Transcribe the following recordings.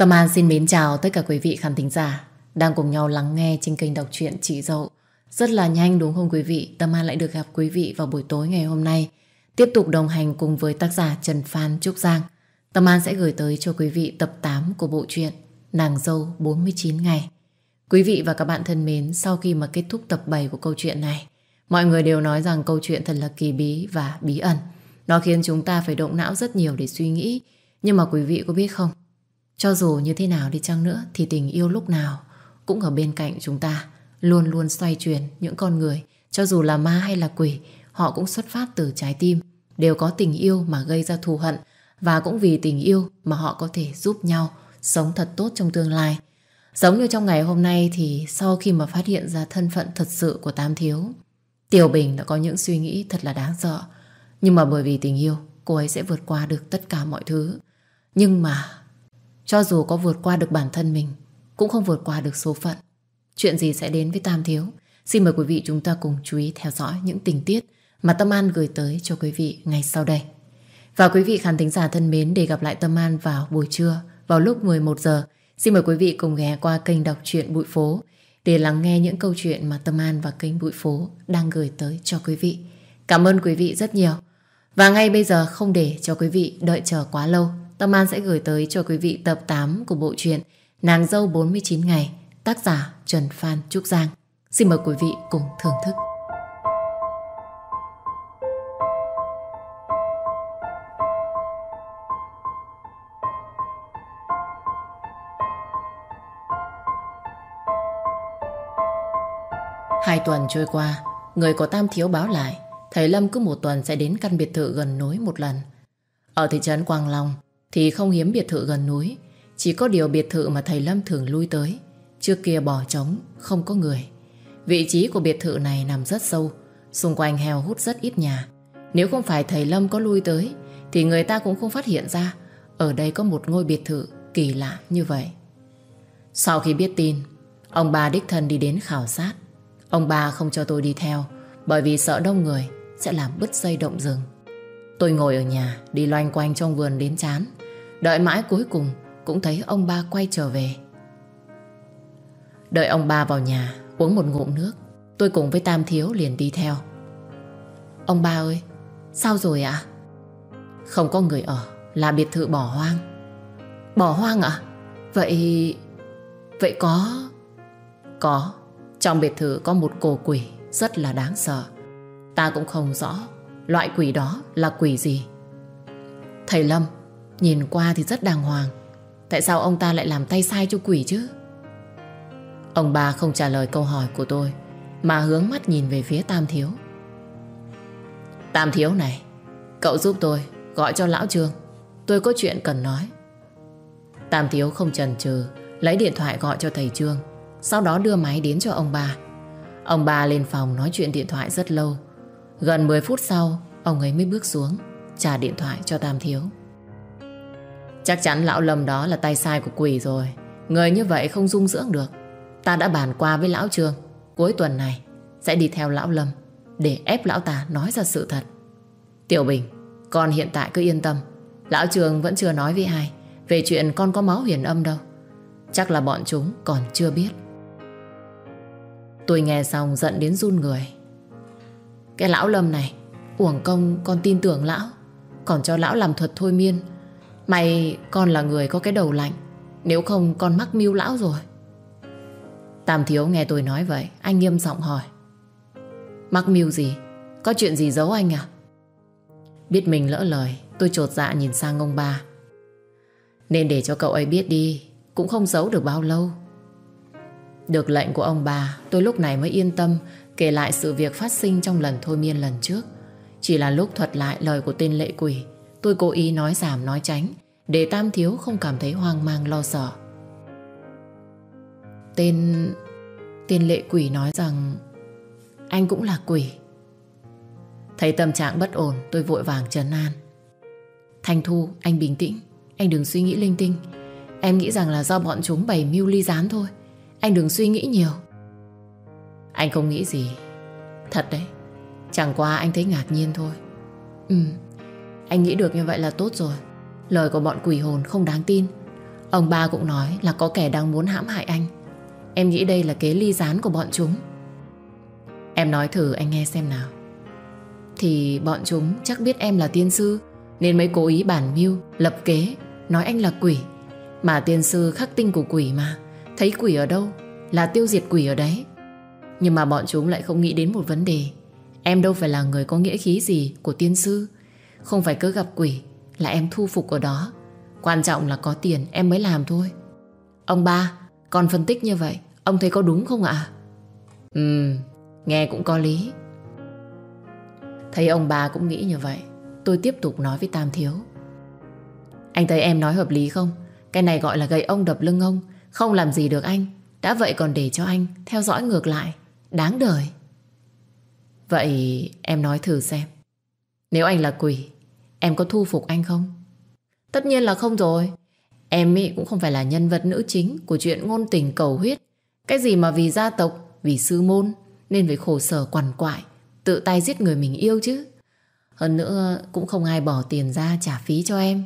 Tâm An xin mến chào tất cả quý vị khán thính giả đang cùng nhau lắng nghe trên kênh đọc truyện Chị Dậu. Rất là nhanh đúng không quý vị? Tâm An lại được gặp quý vị vào buổi tối ngày hôm nay. Tiếp tục đồng hành cùng với tác giả Trần Phan Trúc Giang. Tâm An sẽ gửi tới cho quý vị tập 8 của bộ truyện Nàng dâu 49 ngày. Quý vị và các bạn thân mến, sau khi mà kết thúc tập 7 của câu chuyện này, mọi người đều nói rằng câu chuyện thật là kỳ bí và bí ẩn. Nó khiến chúng ta phải động não rất nhiều để suy nghĩ. Nhưng mà quý vị có biết không? Cho dù như thế nào đi chăng nữa thì tình yêu lúc nào cũng ở bên cạnh chúng ta, luôn luôn xoay chuyển những con người, cho dù là ma hay là quỷ, họ cũng xuất phát từ trái tim, đều có tình yêu mà gây ra thù hận và cũng vì tình yêu mà họ có thể giúp nhau sống thật tốt trong tương lai. Giống như trong ngày hôm nay thì sau khi mà phát hiện ra thân phận thật sự của Tam Thiếu, Tiểu Bình đã có những suy nghĩ thật là đáng sợ. Nhưng mà bởi vì tình yêu, cô ấy sẽ vượt qua được tất cả mọi thứ. Nhưng mà cho dù có vượt qua được bản thân mình, Cũng không vượt qua được số phận. Chuyện gì sẽ đến với Tam Thiếu? Xin mời quý vị chúng ta cùng chú ý theo dõi những tình tiết Mà Tâm An gửi tới cho quý vị ngay sau đây. Và quý vị khán thính giả thân mến, Để gặp lại Tâm An vào buổi trưa, Vào lúc 11 giờ, Xin mời quý vị cùng ghé qua kênh đọc truyện Bụi Phố Để lắng nghe những câu chuyện mà Tâm An và kênh Bụi Phố Đang gửi tới cho quý vị. Cảm ơn quý vị rất nhiều. Và ngay bây giờ không để cho quý vị đợi chờ quá lâu Tâm An sẽ gửi tới cho quý vị tập 8 của bộ truyện Nàng dâu 49 ngày, tác giả Trần Phan Trúc Giang. Xin mời quý vị cùng thưởng thức. Hai tuần trôi qua, người có Tam Thiếu báo lại, thầy Lâm cứ một tuần sẽ đến căn biệt thự gần núi một lần. Ở thị trấn Quang Long, thì không hiếm biệt thự gần núi. Chỉ có điều biệt thự mà thầy Lâm thường lui tới. Trước kia bỏ trống, không có người. Vị trí của biệt thự này nằm rất sâu, xung quanh heo hút rất ít nhà. Nếu không phải thầy Lâm có lui tới, thì người ta cũng không phát hiện ra ở đây có một ngôi biệt thự kỳ lạ như vậy. Sau khi biết tin, ông bà đích thân đi đến khảo sát. Ông bà không cho tôi đi theo, bởi vì sợ đông người sẽ làm bứt dây động rừng. Tôi ngồi ở nhà, đi loanh quanh trong vườn đến chán. Đợi mãi cuối cùng cũng thấy ông ba quay trở về. Đợi ông ba vào nhà, uống một ngụm nước. Tôi cùng với Tam Thiếu liền đi theo. Ông ba ơi, sao rồi ạ? Không có người ở, là biệt thự bỏ hoang. Bỏ hoang ạ? Vậy... Vậy có... Có. Trong biệt thự có một cổ quỷ rất là đáng sợ. Ta cũng không rõ Loại quỷ đó là quỷ gì Thầy Lâm Nhìn qua thì rất đàng hoàng. Tại sao ông ta lại làm tay sai cho quỷ chứ? Ông bà không trả lời câu hỏi của tôi, Mà hướng mắt nhìn về phía Tam Thiếu. Tam Thiếu này, Cậu giúp tôi, Gọi cho Lão Trương. Tôi có chuyện cần nói. Tam Thiếu không chần chừ, Lấy điện thoại gọi cho thầy Trương, Sau đó đưa máy đến cho ông bà Ông bà lên phòng nói chuyện điện thoại rất lâu. Gần 10 phút sau, Ông ấy mới bước xuống, Trả điện thoại cho Tam Thiếu. Chắc chắn lão Lâm đó là tay sai của quỷ rồi. Người như vậy không dung dưỡng được. Ta đã bàn qua với lão Trương. Cuối tuần này, Sẽ đi theo lão Lâm, Để ép lão ta nói ra sự thật. Tiểu Bình, Con hiện tại cứ yên tâm. Lão Trường vẫn chưa nói với ai Về chuyện con có máu huyền âm đâu. Chắc là bọn chúng còn chưa biết. Tôi nghe xong giận đến run người. Cái lão Lâm này, Uổng công con tin tưởng lão. Còn cho lão làm thuật thôi miên May con là người có cái đầu lạnh, Nếu không con mắc mưu lão rồi. Tam thiếu nghe tôi nói vậy, Anh nghiêm giọng hỏi. Mắc mưu gì? Có chuyện gì giấu anh à? Biết mình lỡ lời, Tôi trột dạ nhìn sang ông ba. Nên để cho cậu ấy biết đi, Cũng không giấu được bao lâu. Được lệnh của ông bà Tôi lúc này mới yên tâm, Kể lại sự việc phát sinh trong lần thôi miên lần trước. Chỉ là lúc thuật lại lời của tên lệ quỷ, Tôi cố ý nói giảm nói tránh để Tam Thiếu không cảm thấy hoang mang lo sợ. Tên... Tên lệ quỷ nói rằng Anh cũng là quỷ. Thấy tâm trạng bất ổn Tôi vội vàng trấn an. Thanh Thu, anh bình tĩnh Anh đừng suy nghĩ linh tinh. Em nghĩ rằng là do bọn chúng bày mưu ly gián thôi. Anh đừng suy nghĩ nhiều. Anh không nghĩ gì. Thật đấy. Chẳng qua anh thấy ngạc nhiên thôi. Ừ Anh nghĩ được như vậy là tốt rồi. Lời của bọn quỷ hồn không đáng tin Ông ba cũng nói là có kẻ đang muốn hãm hại anh. Em nghĩ đây là kế ly gián của bọn chúng. Em nói thử anh nghe xem nào. Thì bọn chúng chắc biết em là tiên sư nên mới cố ý bản mưu, lập kế, nói anh là quỷ. Mà tiên sư khắc tinh của quỷ mà, thấy quỷ ở đâu là tiêu diệt quỷ ở đấy. Nhưng mà bọn chúng lại không nghĩ đến một vấn đề. Em đâu phải là người có nghĩa khí gì của tiên sư. Không phải cứ gặp quỷ là em thu phục ở đó. Quan trọng là có tiền em mới làm thôi. Ông ba, con phân tích như vậy, ông thấy có đúng không ạ? Ừ, nghe cũng có lý. Thấy ông bà cũng nghĩ như vậy, tôi tiếp tục nói với Tam Thiếu. Anh thấy em nói hợp lý không? Cái này gọi là gậy ông đập lưng ông, không làm gì được anh. Đã vậy còn để cho anh theo dõi ngược lại. Đáng đời. Vậy em nói thử xem. Nếu anh là quỷ, em có thu phục anh không? Tất nhiên là không rồi. Em ấy cũng không phải là nhân vật nữ chính của chuyện ngôn tình cầu huyết. Cái gì mà vì gia tộc, vì sư môn, nên phải khổ sở quằn quại, tự tay giết người mình yêu chứ. Hơn nữa cũng không ai bỏ tiền ra trả phí cho em.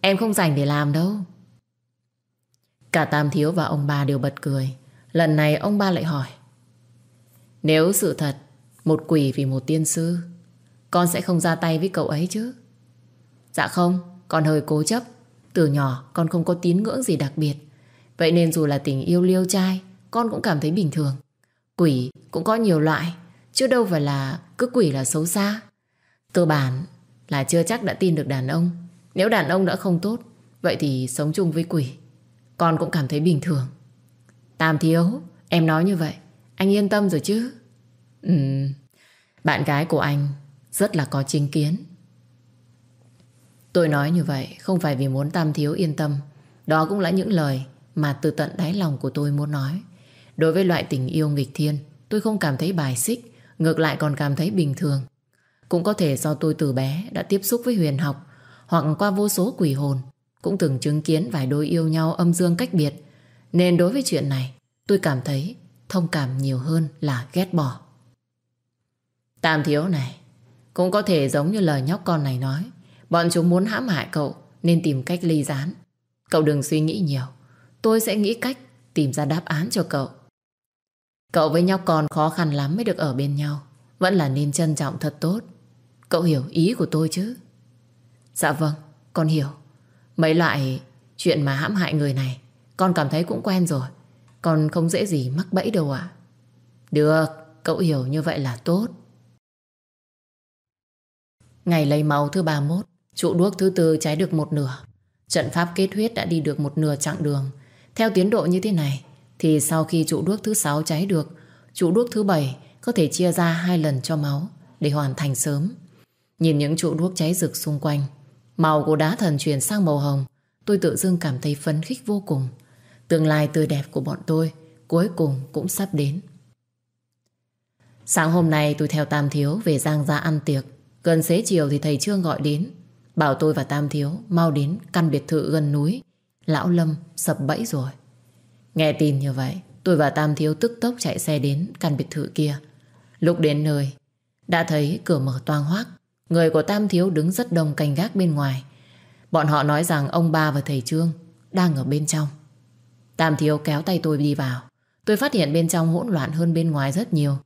Em không dành để làm đâu. Cả Tam Thiếu và ông ba đều bật cười. Lần này ông ba lại hỏi. Nếu sự thật, một quỷ vì một tiên sư, con sẽ không ra tay với cậu ấy chứ? Dạ không, con hơi cố chấp. Từ nhỏ con không có tín ngưỡng gì đặc biệt. Vậy nên dù là tình yêu liêu trai, con cũng cảm thấy bình thường. Quỷ cũng có nhiều loại, chứ đâu phải là cứ quỷ là xấu xa. Cơ bản là chưa chắc đã tin được đàn ông. Nếu đàn ông đã không tốt, vậy thì sống chung với quỷ. Con cũng cảm thấy bình thường. Tam thiếu, em nói như vậy, anh yên tâm rồi chứ? Ừ, bạn gái của anh rất là có chính kiến. Tôi nói như vậy không phải vì muốn Tam Thiếu yên tâm. Đó cũng là những lời mà từ tận đáy lòng của tôi muốn nói. Đối với loại tình yêu nghịch thiên, tôi không cảm thấy bài xích, ngược lại còn cảm thấy bình thường. Cũng có thể do tôi từ bé đã tiếp xúc với huyền học, hoặc qua vô số quỷ hồn, cũng từng chứng kiến vài đôi yêu nhau âm dương cách biệt. Nên đối với chuyện này, tôi cảm thấy thông cảm nhiều hơn là ghét bỏ. Tam thiếu này, cũng có thể giống như lời nhóc con này nói. Bọn chúng muốn hãm hại cậu nên tìm cách ly gián. Cậu đừng suy nghĩ nhiều. Tôi sẽ nghĩ cách tìm ra đáp án cho cậu. Cậu với nhóc con khó khăn lắm mới được ở bên nhau. Vẫn là nên trân trọng thật tốt. Cậu hiểu ý của tôi chứ? Dạ vâng, con hiểu. Mấy loại chuyện mà hãm hại người này con cảm thấy cũng quen rồi. Con không dễ gì mắc bẫy đâu ạ. Được, cậu hiểu như vậy là tốt. Ngày lấy máu thứ 31, trụ đuốc thứ tư cháy được một nửa. Trận pháp kết huyết đã đi được một nửa chặng đường. Theo tiến độ như thế này, thì sau khi trụ đuốc thứ sáu cháy được, trụ đuốc thứ bảy có thể chia ra hai lần cho máu để hoàn thành sớm. Nhìn những trụ đuốc cháy rực xung quanh, màu của đá thần chuyển sang màu hồng, tôi tự dưng cảm thấy phấn khích vô cùng. Tương lai tươi đẹp của bọn tôi cuối cùng cũng sắp đến. Sáng hôm nay tôi theo Tam Thiếu về Giang ra ăn tiệc. Gần xế chiều thì thầy Trương gọi đến. Bảo tôi và Tam Thiếu mau đến căn biệt thự gần núi. Lão Lâm sập bẫy rồi. Nghe tin như vậy, tôi và Tam Thiếu tức tốc chạy xe đến căn biệt thự kia. Lúc đến nơi, đã thấy cửa mở toang hoác. Người của Tam Thiếu đứng rất đông canh gác bên ngoài. Bọn họ nói rằng ông ba và thầy Trương đang ở bên trong. Tam Thiếu kéo tay tôi đi vào. Tôi phát hiện bên trong hỗn loạn hơn bên ngoài rất nhiều.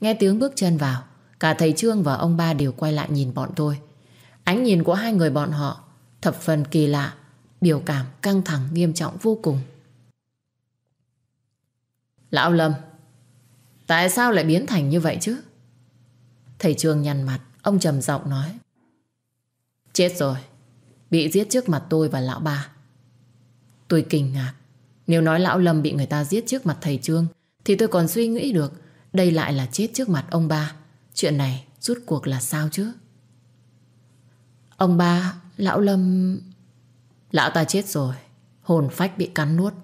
Nghe tiếng bước chân vào, cả thầy Trương và ông ba đều quay lại nhìn bọn tôi. Ánh nhìn của hai người bọn họ thập phần kỳ lạ, biểu cảm căng thẳng nghiêm trọng vô cùng. Lão Lâm, tại sao lại biến thành như vậy chứ? Thầy Trương nhăn mặt, ông trầm giọng nói. Chết rồi, bị giết trước mặt tôi và lão ba. Tôi kinh ngạc, nếu nói lão Lâm bị người ta giết trước mặt thầy Trương thì tôi còn suy nghĩ được đây lại là chết trước mặt ông ba. Chuyện này rút cuộc là sao chứ? Ông ba, lão Lâm... Lão ta chết rồi, hồn phách bị cắn nuốt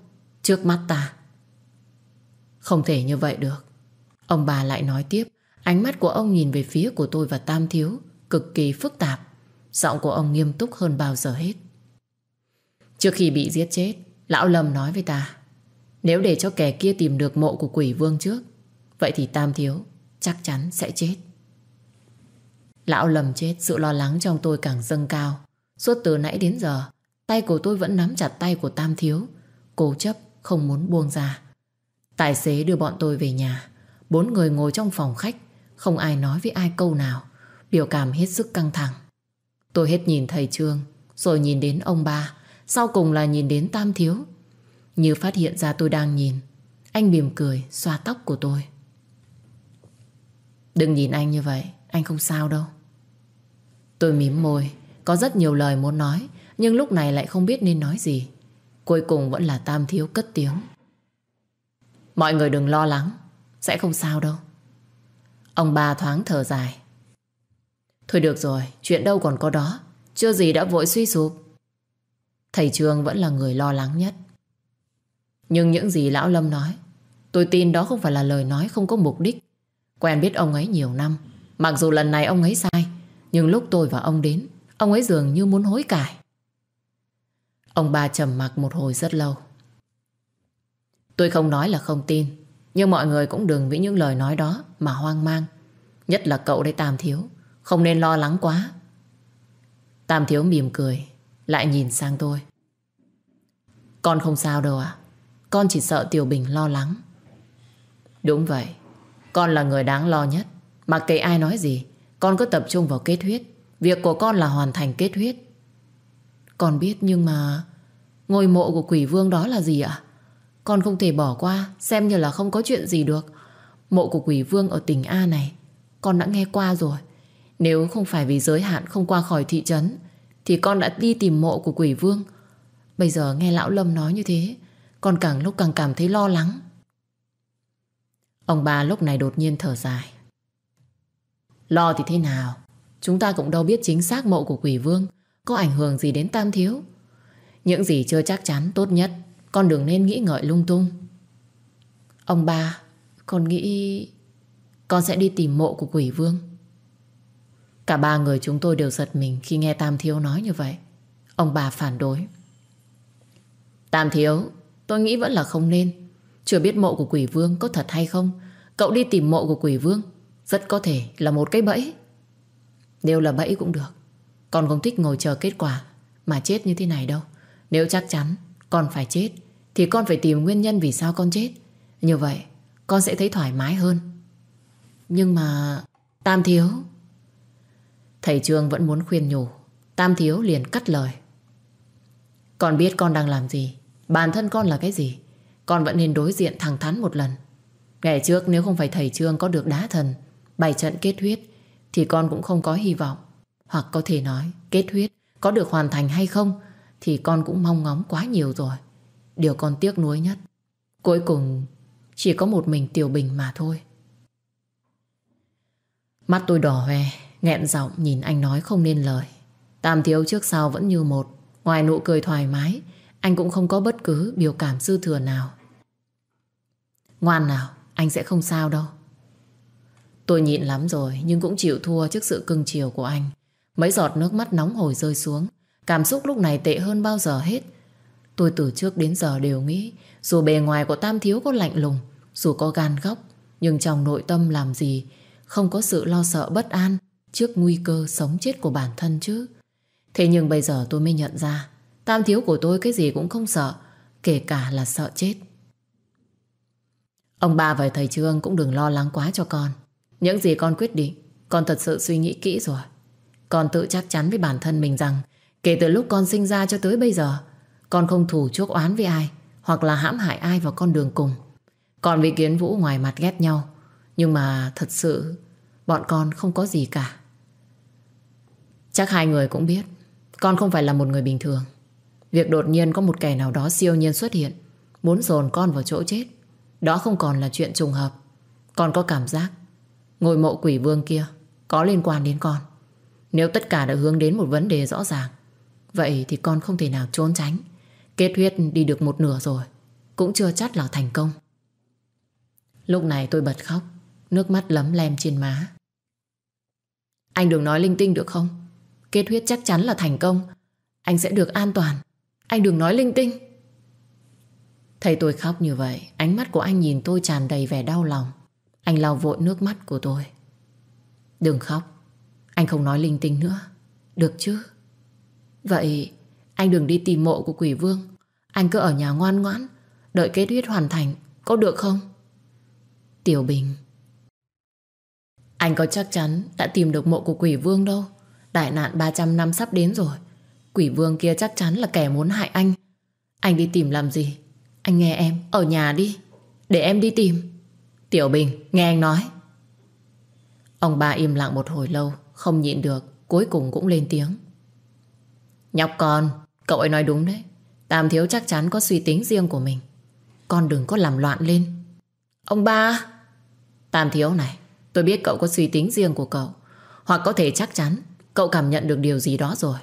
trước mắt ta. Không thể như vậy được. Ông bà lại nói tiếp, ánh mắt của ông nhìn về phía của tôi và Tam Thiếu, cực kỳ phức tạp. Giọng của ông nghiêm túc hơn bao giờ hết. Trước khi bị giết chết, Lão Lâm nói với ta Nếu để cho kẻ kia tìm được mộ của quỷ vương trước Vậy thì Tam Thiếu Chắc chắn sẽ chết Lão lầm chết, Sự lo lắng trong tôi càng dâng cao. Suốt từ nãy đến giờ, Tay của tôi vẫn nắm chặt tay của Tam Thiếu. Cố chấp, không muốn buông ra. Tài xế đưa bọn tôi về nhà. Bốn người ngồi trong phòng khách, Không ai nói với ai câu nào. Biểu cảm hết sức căng thẳng. Tôi hết nhìn thầy Trương, Rồi nhìn đến ông ba, Sau cùng là nhìn đến Tam Thiếu. Như phát hiện ra tôi đang nhìn, Anh mỉm cười, xoa tóc của tôi. Đừng nhìn anh như vậy, Anh không sao đâu. Tôi mím môi, Có rất nhiều lời muốn nói, Nhưng lúc này lại không biết nên nói gì. Cuối cùng vẫn là Tam Thiếu cất tiếng. Mọi người đừng lo lắng, Sẽ không sao đâu. Ông bà thoáng thở dài. Thôi được rồi, Chuyện đâu còn có đó, Chưa gì đã vội suy sụp. Thầy Trương vẫn là người lo lắng nhất. Nhưng những gì Lão Lâm nói, Tôi tin đó không phải là lời nói không có mục đích. Quen biết ông ấy nhiều năm, Mặc dù lần này ông ấy sai nhưng lúc tôi và ông đến, Ông ấy dường như muốn hối cải. Ông bà trầm mặc một hồi rất lâu. Tôi không nói là không tin, Nhưng mọi người cũng đừng vì những lời nói đó Mà hoang mang. Nhất là cậu đây, Tam Thiếu. Không nên lo lắng quá. Tam Thiếu mỉm cười, Lại nhìn sang tôi. Con không sao đâu à Con chỉ sợ Tiểu Bình lo lắng. Đúng vậy. Con là người đáng lo nhất. Mặc kệ ai nói gì con cứ tập trung vào kết huyết. Việc của con là hoàn thành kết huyết. Con biết nhưng mà Ngôi mộ của quỷ vương đó là gì ạ? Con không thể bỏ qua, Xem như là không có chuyện gì được. Mộ của quỷ vương ở tỉnh A này, Con đã nghe qua rồi. Nếu không phải vì giới hạn không qua khỏi thị trấn, Thì con đã đi tìm mộ của quỷ vương. Bây giờ nghe lão Lâm nói như thế, Con càng lúc càng cảm thấy lo lắng. Ông bà lúc này đột nhiên thở dài. Lo thì thế nào? Chúng ta cũng đâu biết chính xác mộ của quỷ vương Có ảnh hưởng gì đến Tam Thiếu. Những gì chưa chắc chắn tốt nhất, Con đừng nên nghĩ ngợi lung tung. Ông ba, Con nghĩ Con sẽ đi tìm mộ của quỷ vương. Cả ba người chúng tôi đều giật mình Khi nghe Tam Thiếu nói như vậy. Ông bà phản đối. Tam Thiếu, Tôi nghĩ vẫn là không nên. Chưa biết mộ của quỷ vương có thật hay không? Cậu đi tìm mộ của quỷ vương. Rất có thể là một cái bẫy. Nếu là bẫy cũng được. Con không thích ngồi chờ kết quả Mà chết như thế này đâu. Nếu chắc chắn con phải chết, Thì con phải tìm nguyên nhân vì sao con chết. Như vậy, con sẽ thấy thoải mái hơn. Nhưng mà Tam Thiếu, Thầy Trương vẫn muốn khuyên nhủ. Tam Thiếu liền cắt lời. Con biết con đang làm gì. Bản thân con là cái gì? Con vẫn nên đối diện thẳng thắn một lần. Ngày trước nếu không phải thầy Trương có được đá thần bài trận kết huyết Thì con cũng không có hy vọng. Hoặc có thể nói, kết huyết Có được hoàn thành hay không Thì con cũng mong ngóng quá nhiều rồi. Điều con tiếc nuối nhất. Cuối cùng, chỉ có một mình Tiểu Bình mà thôi. Mắt tôi đỏ hoe, nghẹn giọng nhìn anh nói không nên lời. Tam thiếu trước sau vẫn như một. Ngoài nụ cười thoải mái, Anh cũng không có bất cứ biểu cảm dư thừa nào. Ngoan nào, Anh sẽ không sao đâu. Tôi nhịn lắm rồi, Nhưng cũng chịu thua trước sự cưng chiều của anh. Mấy giọt nước mắt nóng hổi rơi xuống. Cảm xúc lúc này tệ hơn bao giờ hết. Tôi từ trước đến giờ đều nghĩ, Dù bề ngoài của Tam Thiếu có lạnh lùng, Dù có gan góc, Nhưng trong nội tâm làm gì Không có sự lo sợ bất an Trước nguy cơ sống chết của bản thân chứ. Thế nhưng bây giờ tôi mới nhận ra, Tam Thiếu của tôi cái gì cũng không sợ, Kể cả là sợ chết. Ông bà và thầy Trương cũng đừng lo lắng quá cho con. Những gì con quyết định, Con thật sự suy nghĩ kỹ rồi. Con tự chắc chắn với bản thân mình rằng, Kể từ lúc con sinh ra cho tới bây giờ, Con không thủ chuốc oán với ai, Hoặc là hãm hại ai vào con đường cùng. Con với Kiến Vũ ngoài mặt ghét nhau, Nhưng mà thật sự, Bọn con không có gì cả. Chắc hai người cũng biết, Con không phải là một người bình thường. Việc đột nhiên có một kẻ nào đó siêu nhiên xuất hiện, Muốn dồn con vào chỗ chết, Đó không còn là chuyện trùng hợp. Con có cảm giác Ngôi mộ quỷ vương kia Có liên quan đến con. Nếu tất cả đã hướng đến một vấn đề rõ ràng, Vậy thì con không thể nào trốn tránh. Kết huyết đi được một nửa rồi, Cũng chưa chắc là thành công. Lúc này tôi bật khóc, Nước mắt lấm lem trên má. Anh đừng nói linh tinh được không? Kết huyết chắc chắn là thành công. Anh sẽ được an toàn. Anh đừng nói linh tinh. Thấy tôi khóc như vậy, Ánh mắt của anh nhìn tôi tràn đầy vẻ đau lòng. Anh lau vội nước mắt của tôi. Đừng khóc. Anh không nói linh tinh nữa. Được chứ? Vậy Anh đừng đi tìm mộ của quỷ vương. Anh cứ ở nhà ngoan ngoãn, Đợi kết huyết hoàn thành, Có được không? Tiểu Bình. Anh có chắc chắn đã tìm được mộ của quỷ vương đâu. Đại nạn 300 năm sắp đến rồi. Quỷ vương kia chắc chắn là kẻ muốn hại anh. Anh đi tìm làm gì? Anh nghe em, ở nhà đi. Để em đi tìm. Tiểu Bình nghe anh nói. Ông ba im lặng một hồi lâu, Không nhịn được, Cuối cùng cũng lên tiếng. Nhóc con, Cậu ấy nói đúng đấy. Tam thiếu chắc chắn có suy tính riêng của mình. Con đừng có làm loạn lên. Ông ba! Tam thiếu này, Tôi biết cậu có suy tính riêng của cậu. Hoặc có thể chắc chắn, Cậu cảm nhận được điều gì đó rồi.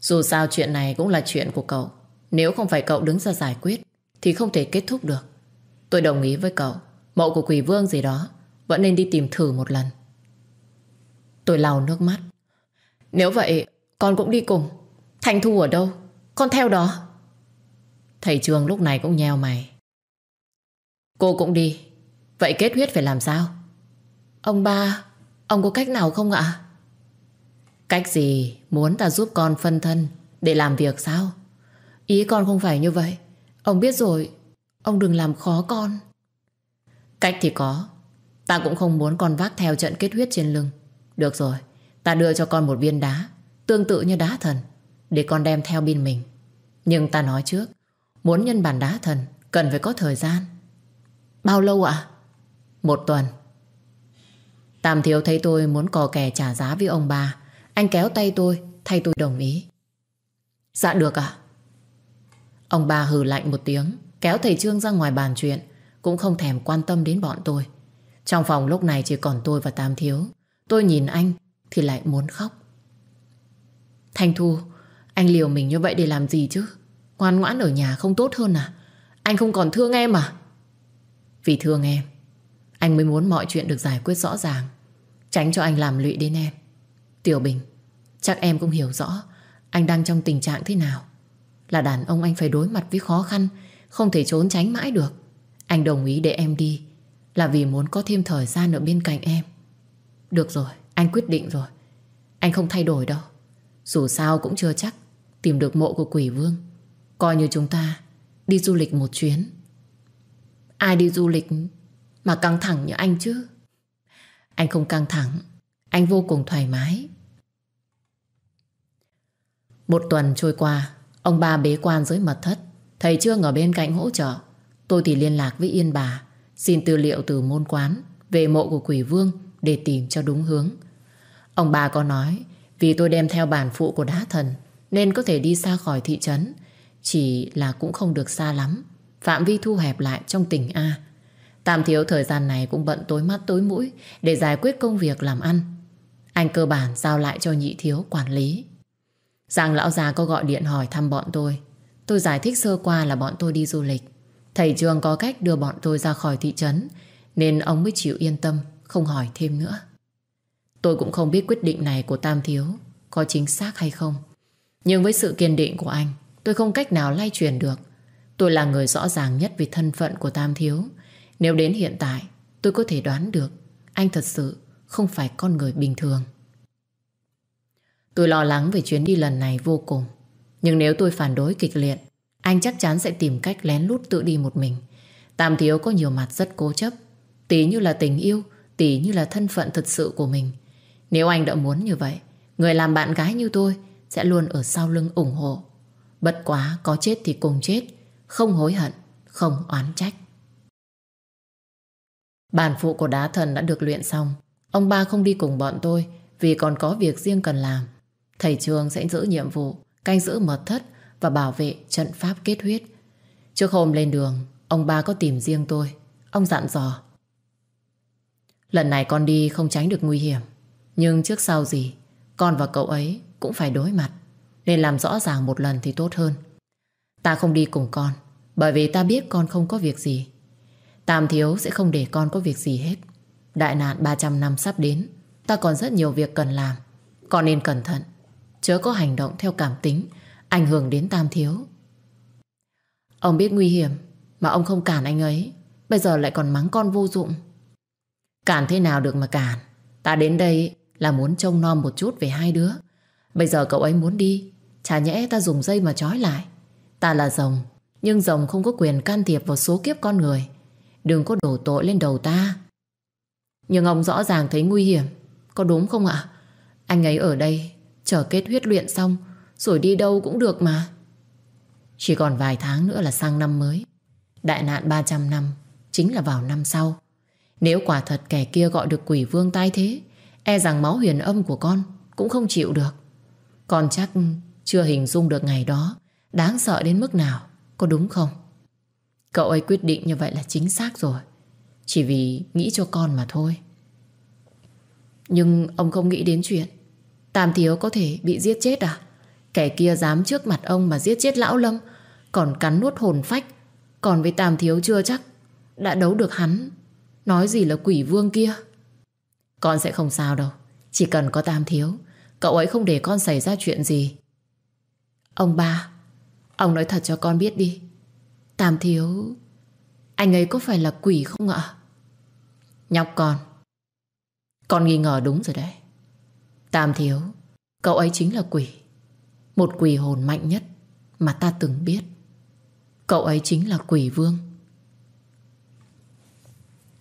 Dù sao chuyện này cũng là chuyện của cậu. Nếu không phải cậu đứng ra giải quyết, Thì không thể kết thúc được. Tôi đồng ý với cậu. Mộ của quỷ vương gì đó, Vẫn nên đi tìm thử một lần. Tôi lau nước mắt. Nếu vậy, con cũng đi cùng. Thành Thu ở đâu? Con theo đó. Thầy trường lúc này cũng nheo mày. Cô cũng đi. Vậy kết huyết phải làm sao? Ông ba, Ông có cách nào không ạ? Cách gì Muốn ta giúp con phân thân Để làm việc sao? Ý con không phải như vậy. Ông biết rồi, Ông đừng làm khó con. Cách thì có. Ta cũng không muốn con vác theo trận kết huyết trên lưng. Được rồi, Ta đưa cho con một viên đá, Tương tự như đá thần, Để con đem theo bên mình. Nhưng ta nói trước, Muốn nhân bản đá thần, Cần phải có thời gian. Bao lâu ạ? Một tuần. Tam thiếu thấy tôi muốn cò kè trả giá với ông bà. Anh kéo tay tôi, Thay tôi đồng ý. Dạ được ạ. Ông bà hừ lạnh một tiếng, Kéo thầy Trương ra ngoài bàn chuyện. Cũng không thèm quan tâm đến bọn tôi. Trong phòng lúc này chỉ còn tôi và Tam thiếu. Tôi nhìn anh Thì lại muốn khóc. Thanh Thu, Anh liều mình như vậy để làm gì chứ? Ngoan ngoãn ở nhà không tốt hơn à? Anh không còn thương em à? Vì thương em, Anh mới muốn mọi chuyện được giải quyết rõ ràng. Tránh cho anh làm lụy đến em. Tiểu Bình, Chắc em cũng hiểu rõ Anh đang trong tình trạng thế nào. Là đàn ông anh phải đối mặt với khó khăn, Không thể trốn tránh mãi được. Anh đồng ý để em đi Là vì muốn có thêm thời gian ở bên cạnh em. Được rồi, anh quyết định rồi. Anh không thay đổi đâu. Dù sao cũng chưa chắc Tìm được mộ của quỷ vương. Coi như chúng ta đi du lịch một chuyến. Ai đi du lịch Mà căng thẳng như anh chứ? Anh không căng thẳng Anh vô cùng thoải mái. Một tuần trôi qua Ông ba bế quan dưới mật thất Thầy Trương ở bên cạnh hỗ trợ. Tôi thì liên lạc với Yên bà, Xin tư liệu từ môn quán Về mộ của quỷ vương Để tìm cho đúng hướng. Ông bà có nói, vì tôi đem theo bản phụ của đá thần Nên có thể đi xa khỏi thị trấn, Chỉ là cũng không được xa lắm, Phạm vi thu hẹp lại trong tỉnh A. Tạm thiếu thời gian này cũng bận tối mắt tối mũi Để giải quyết công việc làm ăn. Anh cơ bản giao lại cho nhị thiếu quản lý. Giang lão già có gọi điện hỏi thăm bọn tôi. Tôi giải thích sơ qua là bọn tôi đi du lịch. Thầy trường có cách đưa bọn tôi ra khỏi thị trấn Nên ông mới chịu yên tâm Không hỏi thêm nữa Tôi cũng không biết quyết định này của Tam Thiếu có chính xác hay không. Nhưng với sự kiên định của anh, tôi không cách nào lay chuyển được. Tôi là người rõ ràng nhất về thân phận của Tam Thiếu. Nếu đến hiện tại, tôi có thể đoán được anh thật sự không phải con người bình thường. Tôi lo lắng về chuyến đi lần này vô cùng. Nhưng nếu tôi phản đối kịch liệt, anh chắc chắn sẽ tìm cách lén lút tự đi một mình. Tam Thiếu có nhiều mặt rất cố chấp. Tí như là tình yêu, tí như là thân phận thật sự của mình. Nếu anh đã muốn như vậy Người làm bạn gái như tôi Sẽ luôn ở sau lưng ủng hộ Bất quá có chết thì cùng chết Không hối hận, không oán trách Bản phụ của đá thần đã được luyện xong Ông ba không đi cùng bọn tôi Vì còn có việc riêng cần làm Thầy trường sẽ giữ nhiệm vụ Canh giữ mật thất và bảo vệ trận pháp kết huyết. Trước hôm lên đường, Ông ba có tìm riêng tôi. Ông dặn dò. Lần này con đi không tránh được nguy hiểm, nhưng trước sau gì, Con và cậu ấy cũng phải đối mặt, Nên làm rõ ràng một lần thì tốt hơn. Ta không đi cùng con, Bởi vì ta biết con không có việc gì. Tam thiếu sẽ không để con có việc gì hết. Đại nạn 300 năm sắp đến, Ta còn rất nhiều việc cần làm. Con nên cẩn thận, Chớ có hành động theo cảm tính Ảnh hưởng đến tam thiếu. Ông biết nguy hiểm Mà ông không cản anh ấy, Bây giờ lại còn mắng con vô dụng. Cản thế nào được mà cản? Ta đến đây là muốn trông nom một chút về hai đứa. Bây giờ cậu ấy muốn đi, Chả nhẽ ta dùng dây mà trói lại. Ta là rồng, Nhưng rồng không có quyền can thiệp vào số kiếp con người. Đừng có đổ tội lên đầu ta. Nhưng ông rõ ràng thấy nguy hiểm. Có đúng không ạ? Anh ấy ở đây, Chờ kết huyết luyện xong rồi đi đâu cũng được mà. Chỉ còn vài tháng nữa là sang năm mới. Đại nạn 300 năm, Chính là vào năm sau. Nếu quả thật kẻ kia gọi được quỷ vương tai thế E rằng máu huyền âm của con Cũng không chịu được. Con chắc chưa hình dung được ngày đó, Đáng sợ đến mức nào, Có đúng không? Cậu ấy quyết định như vậy là chính xác rồi. Chỉ vì nghĩ cho con mà thôi. Nhưng ông không nghĩ đến chuyện. Tam thiếu có thể bị giết chết à? Kẻ kia dám trước mặt ông mà giết chết lão lâm, Còn cắn nuốt hồn phách. Còn với tam thiếu chưa chắc Đã đấu được hắn. Nói gì là quỷ vương kia? Con sẽ không sao đâu. Chỉ cần có tam thiếu, Cậu ấy không để con xảy ra chuyện gì. Ông ba, Ông nói thật cho con biết đi. Tam thiếu, Anh ấy có phải là quỷ không ạ? Nhóc con Con nghi ngờ đúng rồi đấy. Tam thiếu, Cậu ấy chính là quỷ. Một quỷ hồn mạnh nhất Mà ta từng biết. Cậu ấy chính là quỷ vương.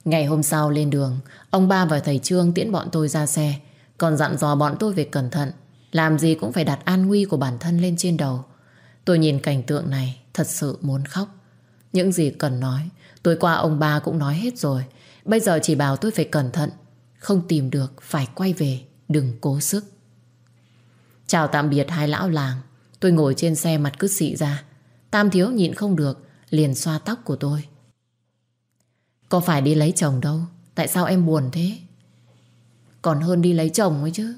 Ngày hôm sau lên đường, Ông ba và thầy Trương tiễn bọn tôi ra xe. Còn dặn dò bọn tôi về cẩn thận, Làm gì cũng phải đặt an nguy của bản thân lên trên đầu. Tôi nhìn cảnh tượng này, Thật sự muốn khóc. Những gì cần nói Tôi qua ông ba cũng nói hết rồi. Bây giờ chỉ bảo tôi phải cẩn thận, Không tìm được, phải quay về, Đừng cố sức. Chào tạm biệt hai lão làng. Tôi ngồi trên xe mặt cứ xị ra. Tam thiếu nhịn không được, Liền xoa tóc của tôi. Có phải đi lấy chồng đâu? Tại sao em buồn thế? Còn hơn đi lấy chồng ấy chứ.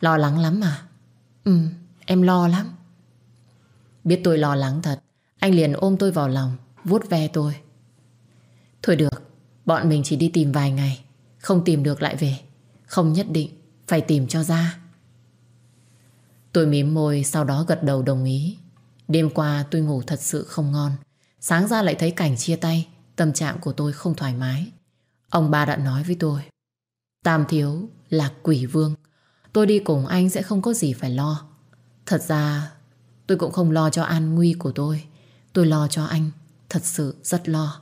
Lo lắng lắm à? Ừ em lo lắm. Biết tôi lo lắng thật, Anh liền ôm tôi vào lòng, vuốt ve tôi. Thôi được, Bọn mình chỉ đi tìm vài ngày, Không tìm được lại về. Không nhất định, phải tìm cho ra. Tôi mím môi, Sau đó gật đầu đồng ý. Đêm qua tôi ngủ thật sự không ngon. Sáng ra lại thấy cảnh chia tay, Tâm trạng của tôi không thoải mái. Ông ba đã nói với tôi, Tam thiếu là quỷ vương. Tôi đi cùng anh sẽ không có gì phải lo. Thật ra, Tôi cũng không lo cho an nguy của tôi. Tôi lo cho anh, Thật sự rất lo.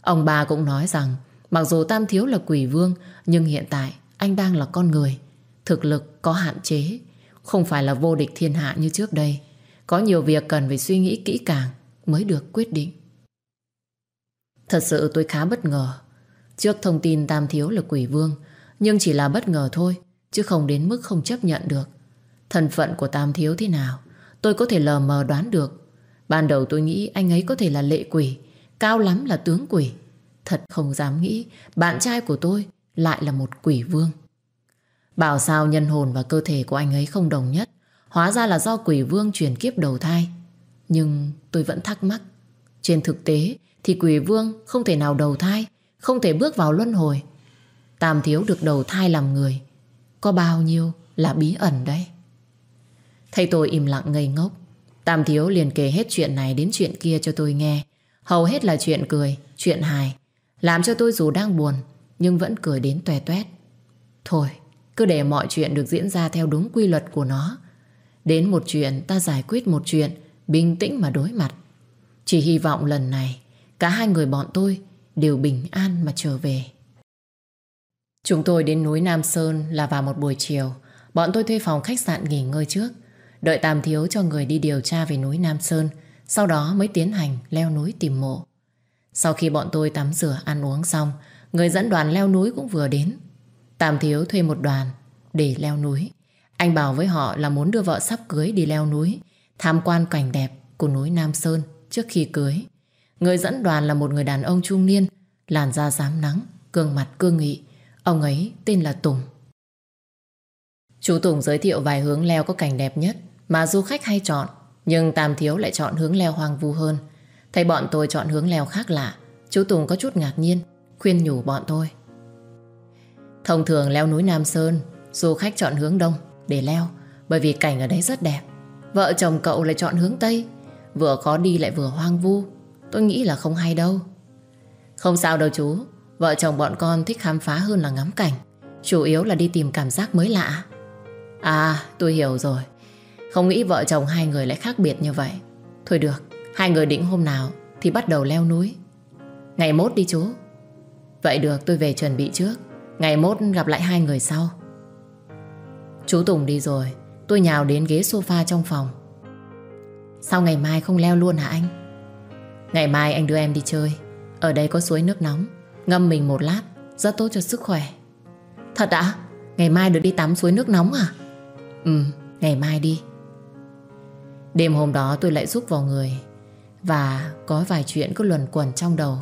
Ông bà cũng nói rằng, Mặc dù Tam Thiếu là quỷ vương, Nhưng hiện tại anh đang là con người. Thực lực có hạn chế không phải là vô địch thiên hạ như trước đây. Có nhiều việc cần phải suy nghĩ kỹ càng Mới được quyết định. Thật sự tôi khá bất ngờ. Trước thông tin Tam Thiếu là quỷ vương, Nhưng chỉ là bất ngờ thôi, Chứ không đến mức không chấp nhận được. Thân phận của Tam Thiếu thế nào, Tôi có thể lờ mờ đoán được. Ban đầu tôi nghĩ anh ấy có thể là lệ quỷ, Cao lắm là tướng quỷ. Thật không dám nghĩ Bạn trai của tôi lại là một quỷ vương. Bảo sao nhân hồn và cơ thể của anh ấy không đồng nhất. Hóa ra là do quỷ vương chuyển kiếp đầu thai. Nhưng tôi vẫn thắc mắc. Trên thực tế thì quỷ vương không thể nào đầu thai, Không thể bước vào luân hồi. Tam thiếu được đầu thai làm người. Có bao nhiêu là bí ẩn đấy? Thầy tôi im lặng ngây ngốc. Tam thiếu liền kể hết chuyện này đến chuyện kia cho tôi nghe. Hầu hết là chuyện cười, Chuyện hài. Làm cho tôi dù đang buồn, Nhưng vẫn cười đến toe toét. Thôi cứ để mọi chuyện được diễn ra Theo đúng quy luật của nó. Đến một chuyện, ta giải quyết một chuyện, Bình tĩnh mà đối mặt. Chỉ hy vọng lần này, Cả hai người bọn tôi đều bình an mà trở về. Chúng tôi đến núi Nam Sơn là vào một buổi chiều. Bọn tôi thuê phòng khách sạn nghỉ ngơi trước. Đợi Tam Thiếu cho người đi điều tra về núi Nam Sơn, Sau đó mới tiến hành leo núi tìm mộ. Sau khi bọn tôi tắm rửa, ăn uống xong, Người dẫn đoàn leo núi cũng vừa đến. Tam Thiếu thuê một đoàn để leo núi Anh bảo với họ là muốn đưa vợ sắp cưới đi leo núi Tham quan cảnh đẹp của núi Nam Sơn trước khi cưới Người dẫn đoàn là một người đàn ông trung niên Làn da rám nắng, gương mặt cương nghị Ông ấy tên là Tùng Chú Tùng giới thiệu vài hướng leo có cảnh đẹp nhất mà du khách hay chọn, nhưng Tam Thiếu lại chọn hướng leo hoang vu hơn. Thấy bọn tôi chọn hướng leo khác lạ, chú Tùng có chút ngạc nhiên, khuyên nhủ bọn tôi. Thông thường leo núi Nam Sơn, du khách chọn hướng đông để leo, bởi vì cảnh ở đấy rất đẹp. Vợ chồng cậu lại chọn hướng Tây, vừa khó đi lại vừa hoang vu. Tôi nghĩ là không hay đâu. Không sao đâu chú, vợ chồng bọn con thích khám phá hơn là ngắm cảnh. Chủ yếu là đi tìm cảm giác mới lạ. À, tôi hiểu rồi. Không nghĩ vợ chồng hai người lại khác biệt như vậy Thôi được Hai người định hôm nào thì bắt đầu leo núi Ngày mốt đi chú Vậy được tôi về chuẩn bị trước Ngày mốt gặp lại hai người sau. Chú Tùng đi rồi, Tôi nhào đến ghế sofa trong phòng. Sao ngày mai không leo luôn hả anh? Ngày mai anh đưa em đi chơi. Ở đây có suối nước nóng, Ngâm mình một lát, Rất tốt cho sức khỏe. Thật ạ? Ngày mai được đi tắm suối nước nóng à? Ừ ngày mai đi. Đêm hôm đó tôi lại giúp vào người. Và có vài chuyện cứ luẩn quẩn trong đầu.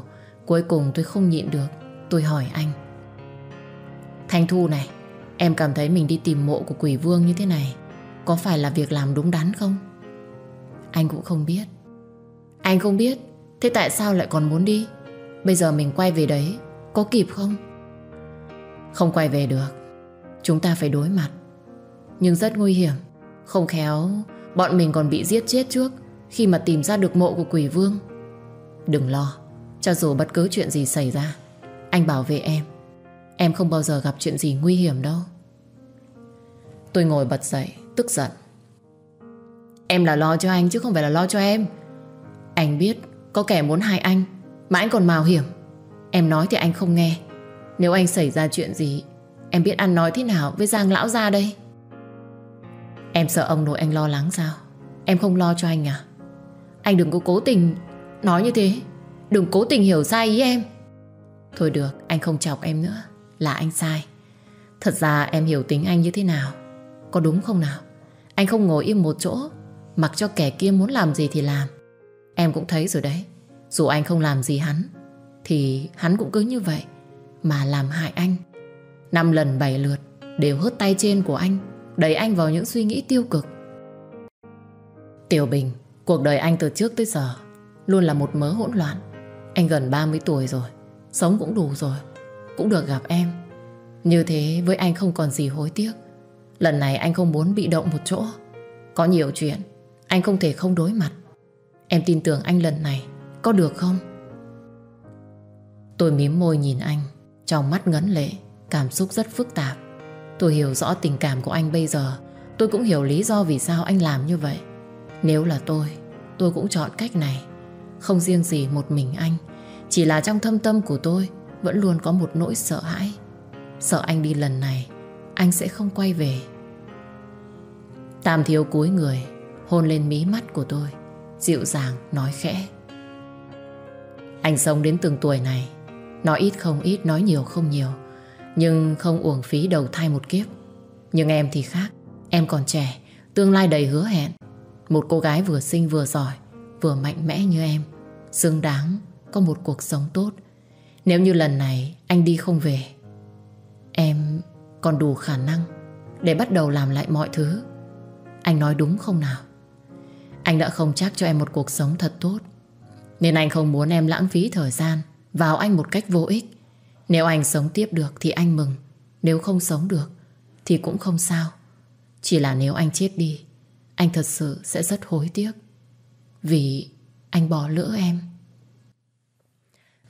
Cuối cùng tôi không nhịn được. Tôi hỏi anh. Thanh Thu này, Em cảm thấy mình đi tìm mộ của quỷ vương như thế này, Có phải là việc làm đúng đắn không? Anh cũng không biết Anh không biết, Thế tại sao lại còn muốn đi? Bây giờ mình quay về đấy, Có kịp không? Không quay về được Chúng ta phải đối mặt Nhưng rất nguy hiểm Không khéo, Bọn mình còn bị giết chết trước, Khi mà tìm ra được mộ của quỷ vương Đừng lo, Cho dù bất cứ chuyện gì xảy ra, Anh bảo vệ em Em không bao giờ gặp chuyện gì nguy hiểm đâu. Tôi ngồi bật dậy, Tức giận. Em là lo cho anh chứ không phải là lo cho em. Anh biết Có kẻ muốn hại anh, Mà anh còn mạo hiểm. Em nói thì anh không nghe. Nếu anh xảy ra chuyện gì, Em biết ăn nói thế nào với Giang lão ra đây. Em sợ ông nội anh lo lắng sao? Em không lo cho anh à? Anh đừng có cố tình nói như thế. Đừng cố tình hiểu sai ý em. Thôi được, anh không chọc em nữa. Là anh sai. Thật ra em hiểu tính anh như thế nào. Có đúng không nào? Anh không ngồi im một chỗ, Mặc cho kẻ kia muốn làm gì thì làm. Em cũng thấy rồi đấy. Dù anh không làm gì hắn, Thì hắn cũng cứ như vậy, Mà làm hại anh. Năm lần bảy lượt Đều hớt tay trên của anh, Đẩy anh vào những suy nghĩ tiêu cực. Tiểu Bình, Cuộc đời anh từ trước tới giờ Luôn là một mớ hỗn loạn. Anh gần 30 tuổi rồi, Sống cũng đủ rồi. Cũng được gặp em. Như thế với anh không còn gì hối tiếc. Lần này anh không muốn bị động một chỗ. Có nhiều chuyện, Anh không thể không đối mặt. Em tin tưởng anh lần này Có được không? Tôi mím môi nhìn anh, Trong mắt ngấn lệ, Cảm xúc rất phức tạp. Tôi hiểu rõ tình cảm của anh bây giờ. Tôi cũng hiểu lý do vì sao anh làm như vậy. Nếu là tôi Tôi cũng chọn cách này. Không riêng gì một mình anh, Chỉ là trong thâm tâm của tôi vẫn luôn có một nỗi sợ hãi. Sợ anh đi lần này, Anh sẽ không quay về. Tam thiếu cúi người, Hôn lên mí mắt của tôi, Dịu dàng, nói khẽ. Anh sống đến từng tuổi này Nói ít không ít, Nói nhiều không nhiều, nhưng không uổng phí đầu thai một kiếp. Nhưng em thì khác, Em còn trẻ, Tương lai đầy hứa hẹn. Một cô gái vừa xinh vừa giỏi, Vừa mạnh mẽ như em, Xứng đáng có một cuộc sống tốt. Nếu như lần này anh đi không về, Em còn đủ khả năng Để bắt đầu làm lại mọi thứ. Anh nói đúng không nào? Anh đã không chắc cho em một cuộc sống thật tốt, Nên anh không muốn em lãng phí thời gian Vào anh một cách vô ích. Nếu anh sống tiếp được thì anh mừng, Nếu không sống được Thì cũng không sao. Chỉ là nếu anh chết đi, Anh thật sự sẽ rất hối tiếc Vì anh bỏ lỡ em.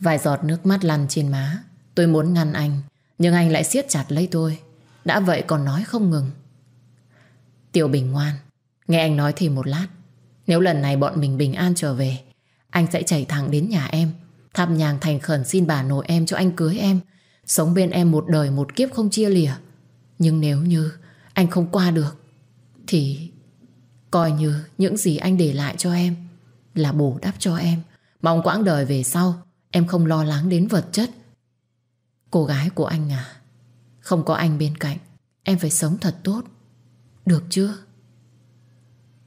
Vài giọt nước mắt lăn trên má. Tôi muốn ngăn anh, Nhưng anh lại siết chặt lấy tôi. Đã vậy còn nói không ngừng. Tiểu Bình ngoan. Nghe anh nói thì một lát. Nếu lần này bọn mình bình an trở về, Anh sẽ chạy thẳng đến nhà em. Thăm nhàng thành khẩn xin bà nội em cho anh cưới em. Sống bên em một đời một kiếp không chia lìa. Nhưng nếu như anh không qua được, Thì coi như những gì anh để lại cho em Là bù đắp cho em. Mong quãng đời về sau Em không lo lắng đến vật chất. Cô gái của anh à Không có anh bên cạnh, Em phải sống thật tốt. Được chưa?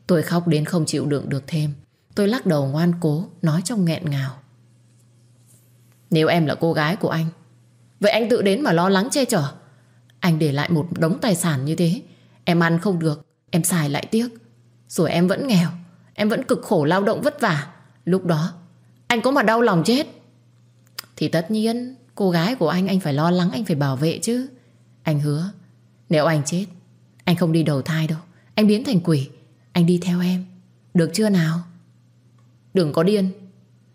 Tôi khóc đến không chịu đựng được thêm. Tôi lắc đầu ngoan cố, Nói trong nghẹn ngào. Nếu em là cô gái của anh, Vậy anh tự đến mà lo lắng che chở. Anh để lại một đống tài sản như thế, Em ăn không được, Em xài lại tiếc. Rồi em vẫn nghèo, Em vẫn cực khổ, lao động vất vả. Lúc đó, Anh có mà đau lòng chết. Thì tất nhiên, Cô gái của anh anh phải lo lắng, Anh phải bảo vệ chứ. Anh hứa, Nếu anh chết, Anh không đi đầu thai đâu. Anh biến thành quỷ, Anh đi theo em. Được chưa nào? Đừng có điên.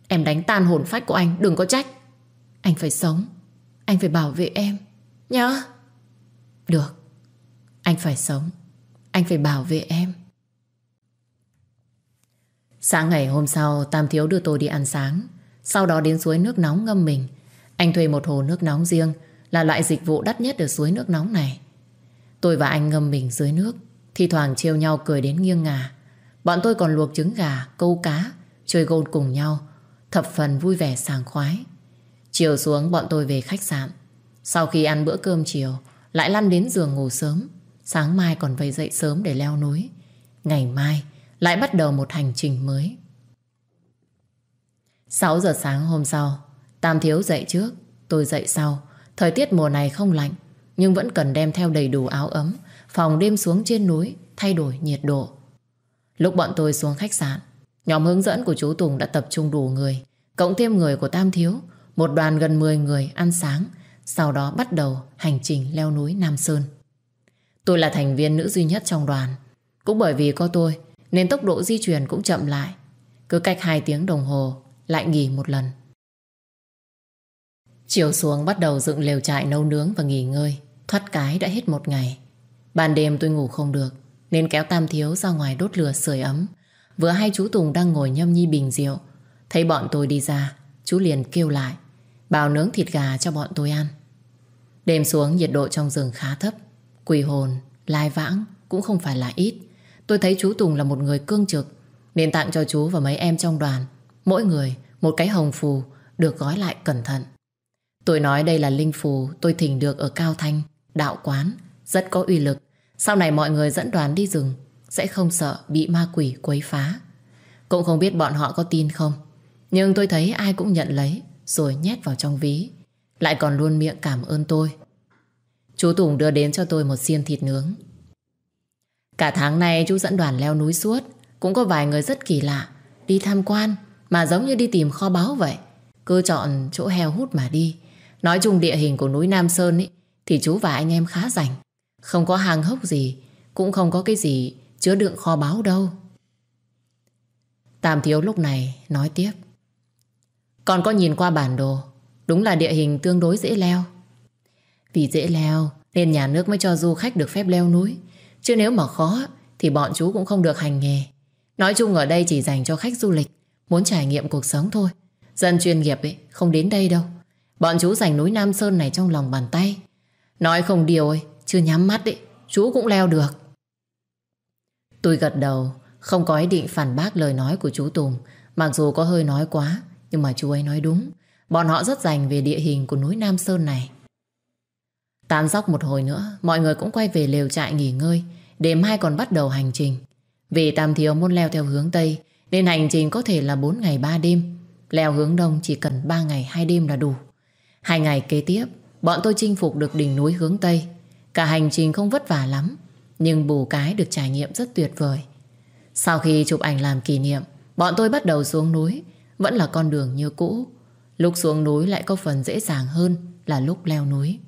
Em đánh tan hồn phách của anh, Đừng có trách. Anh phải sống, Anh phải bảo vệ em nhớ Được, Anh phải sống, Anh phải bảo vệ em. Sáng ngày hôm sau, Tam Thiếu đưa tôi đi ăn sáng. Sau đó đến suối nước nóng ngâm mình. Anh thuê một hồ nước nóng riêng Là loại dịch vụ đắt nhất ở suối nước nóng này. Tôi và anh ngâm mình dưới nước Thì thoảng trêu nhau cười đến nghiêng ngả. Bọn tôi còn luộc trứng gà, câu cá Chơi gôn cùng nhau Thập phần vui vẻ sảng khoái. Chiều xuống bọn tôi về khách sạn. Sau khi ăn bữa cơm chiều Lại lăn đến giường ngủ sớm. Sáng mai còn phải dậy sớm để leo núi. Ngày mai lại bắt đầu một hành trình mới. 6 giờ sáng hôm sau, Tam Thiếu dậy trước, Tôi dậy sau. Thời tiết mùa này không lạnh, Nhưng vẫn cần đem theo đầy đủ áo ấm, Phòng đêm xuống trên núi, Thay đổi nhiệt độ. Lúc bọn tôi xuống khách sạn, Nhóm hướng dẫn của chú Tùng đã tập trung đủ người, Cộng thêm người của Tam Thiếu, Một đoàn gần 10 người ăn sáng, Sau đó bắt đầu hành trình leo núi Nam Sơn. Tôi là thành viên nữ duy nhất trong đoàn. Cũng bởi vì có tôi, Nên tốc độ di chuyển cũng chậm lại. Cứ cách 2 tiếng đồng hồ lại nghỉ một lần. Chiều xuống bắt đầu dựng lều trại nấu nướng và nghỉ ngơi. Thoát cái đã hết một ngày. Ban đêm tôi ngủ không được Nên kéo Tam Thiếu ra ngoài đốt lửa sưởi ấm. Vừa hai chú Tùng đang ngồi nhâm nhi bình rượu. Thấy bọn tôi đi ra Chú liền kêu lại Bảo nướng thịt gà cho bọn tôi ăn. Đêm xuống nhiệt độ trong rừng khá thấp. Quỷ hồn, lai vãng Cũng không phải là ít. Tôi thấy chú Tùng là một người cương trực Nên tặng cho chú và mấy em trong đoàn Mỗi người một cái hồng phù Được gói lại cẩn thận. Tôi nói đây là linh phù tôi thỉnh được ở Cao Thanh, Đạo quán, Rất có uy lực. Sau này mọi người dẫn đoàn đi rừng, Sẽ không sợ bị ma quỷ quấy phá. Cũng không biết bọn họ có tin không, Nhưng tôi thấy ai cũng nhận lấy, Rồi nhét vào trong ví. Lại còn luôn miệng cảm ơn tôi. Chú Tùng đưa đến cho tôi một xiên thịt nướng. Cả tháng nay chú dẫn đoàn leo núi suốt, Cũng có vài người rất kỳ lạ, Đi tham quan. Mà giống như đi tìm kho báu vậy. Cứ chọn chỗ heo hút mà đi. Nói chung địa hình của núi Nam Sơn ấy Thì chú và anh em khá rảnh Không có hàng hốc gì, Cũng không có cái gì chứa đựng kho báu đâu. Tam Thiếu lúc này nói tiếp. Còn có nhìn qua bản đồ, Đúng là địa hình tương đối dễ leo. Vì dễ leo, Nên nhà nước mới cho du khách được phép leo núi. Chứ nếu mà khó, Thì bọn chú cũng không được hành nghề. Nói chung ở đây chỉ dành cho khách du lịch. Muốn trải nghiệm cuộc sống thôi. Dân chuyên nghiệp ấy, không đến đây đâu. Bọn chú dành núi Nam Sơn này trong lòng bàn tay. Nói không điều ấy, Chưa nhắm mắt ấy, Chú cũng leo được. Tôi gật đầu, Không có ý định phản bác lời nói của chú Tùng. Mặc dù có hơi nói quá, Nhưng mà chú ấy nói đúng. Bọn họ rất dành về địa hình của núi Nam Sơn này. Tán dóc một hồi nữa, Mọi người cũng quay về lều trại nghỉ ngơi. Đêm mai còn bắt đầu hành trình. Vì Tam Thiếu muốn leo theo hướng Tây nên hành trình có thể là 4 ngày 3 đêm. Leo hướng Đông chỉ cần 3 ngày 2 đêm là đủ. Hai ngày kế tiếp, Bọn tôi chinh phục được đỉnh núi hướng Tây. Cả hành trình không vất vả lắm, Nhưng bù cái được trải nghiệm rất tuyệt vời. Sau khi chụp ảnh làm kỷ niệm, Bọn tôi bắt đầu xuống núi. Vẫn là con đường như cũ. Lúc xuống núi lại có phần dễ dàng hơn Là lúc leo núi.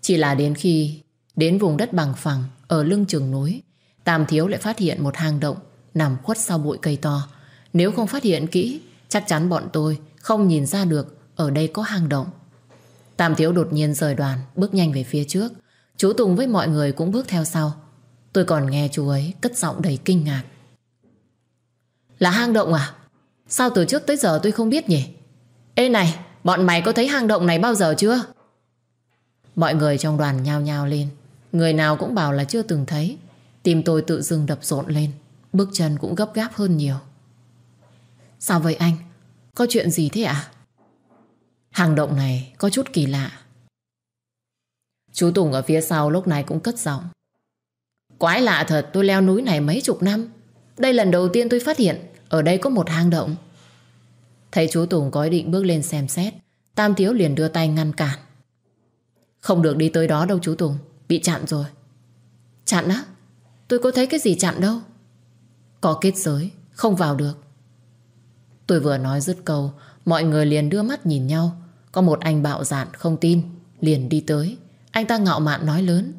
Chỉ là đến khi Đến vùng đất bằng phẳng Ở lưng chừng núi, Tam Thiếu lại phát hiện một hang động Nằm khuất sau bụi cây to. Nếu không phát hiện kỹ Chắc chắn bọn tôi không nhìn ra được Ở đây có hang động. Tam Thiếu đột nhiên rời đoàn Bước nhanh về phía trước. Chú Tùng với mọi người cũng bước theo sau. Tôi còn nghe chú ấy cất giọng đầy kinh ngạc. Là hang động à? Sao từ trước tới giờ tôi không biết nhỉ? Ê này, bọn mày có thấy hang động này bao giờ chưa? Mọi người trong đoàn nhao nhao lên. Người nào cũng bảo là chưa từng thấy. Tim tôi tự dưng đập rộn lên. Bước chân cũng gấp gáp hơn nhiều. Sao vậy anh? Có chuyện gì thế ạ? À? Hang động này có chút kỳ lạ. Chú Tùng ở phía sau lúc này cũng cất giọng. Quái lạ thật, tôi leo núi này mấy chục năm. Đây lần đầu tiên tôi phát hiện, Ở đây có một hang động. Thấy chú Tùng có ý định bước lên xem xét, Tam Thiếu liền đưa tay ngăn cản. Không được đi tới đó đâu chú Tùng, Bị chặn rồi. Chặn á? Tôi có thấy cái gì chặn đâu? Có kết giới, Không vào được. Tôi vừa nói dứt câu, Mọi người liền đưa mắt nhìn nhau. Có một anh bạo dạn không tin, Liền đi tới. Anh ta ngạo mạn nói lớn.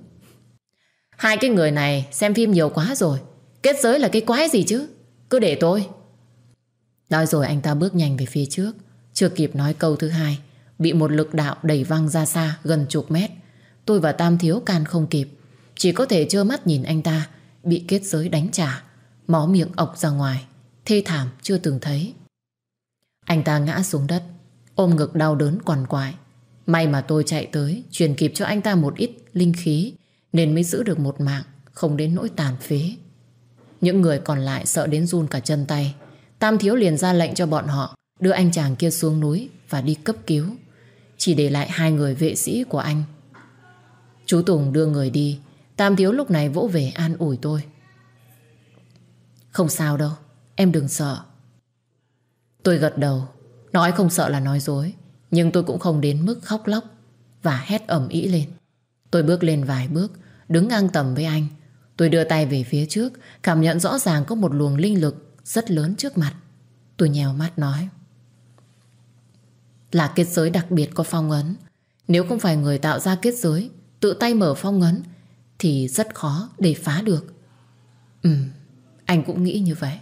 Hai cái người này xem phim nhiều quá rồi. Kết giới là cái quái gì chứ? Cứ để tôi. Nói rồi anh ta bước nhanh về phía trước. Chưa kịp nói câu thứ hai, Bị một lực đạo đẩy văng ra xa Gần chục mét. Tôi và Tam Thiếu can không kịp. Chỉ có thể trơ mắt nhìn anh ta, Bị kết giới đánh trả. Máu miệng ọc ra ngoài, Thê thảm chưa từng thấy. Anh ta ngã xuống đất, Ôm ngực đau đớn quằn quại. May mà tôi chạy tới, Truyền kịp cho anh ta một ít linh khí, Nên mới giữ được một mạng, Không đến nỗi tàn phế. Những người còn lại sợ đến run cả chân tay. Tam Thiếu liền ra lệnh cho bọn họ, Đưa anh chàng kia xuống núi Và đi cấp cứu. Chỉ để lại hai người vệ sĩ của anh. Chú Tùng đưa người đi. Tam Thiếu lúc này vỗ về an ủi tôi. Không sao đâu, Em đừng sợ. Tôi gật đầu, Nói không sợ là nói dối, Nhưng tôi cũng không đến mức khóc lóc Và hét ẩm ý lên. Tôi bước lên vài bước, Đứng ngang tầm với anh. Tôi đưa tay về phía trước, Cảm nhận rõ ràng có một luồng linh lực Rất lớn trước mặt. Tôi nhèo mắt nói, Là kết giới đặc biệt có phong ấn. Nếu không phải người tạo ra kết giới, Tự tay mở phong ấn Thì rất khó để phá được. Ừm. Anh cũng nghĩ như vậy.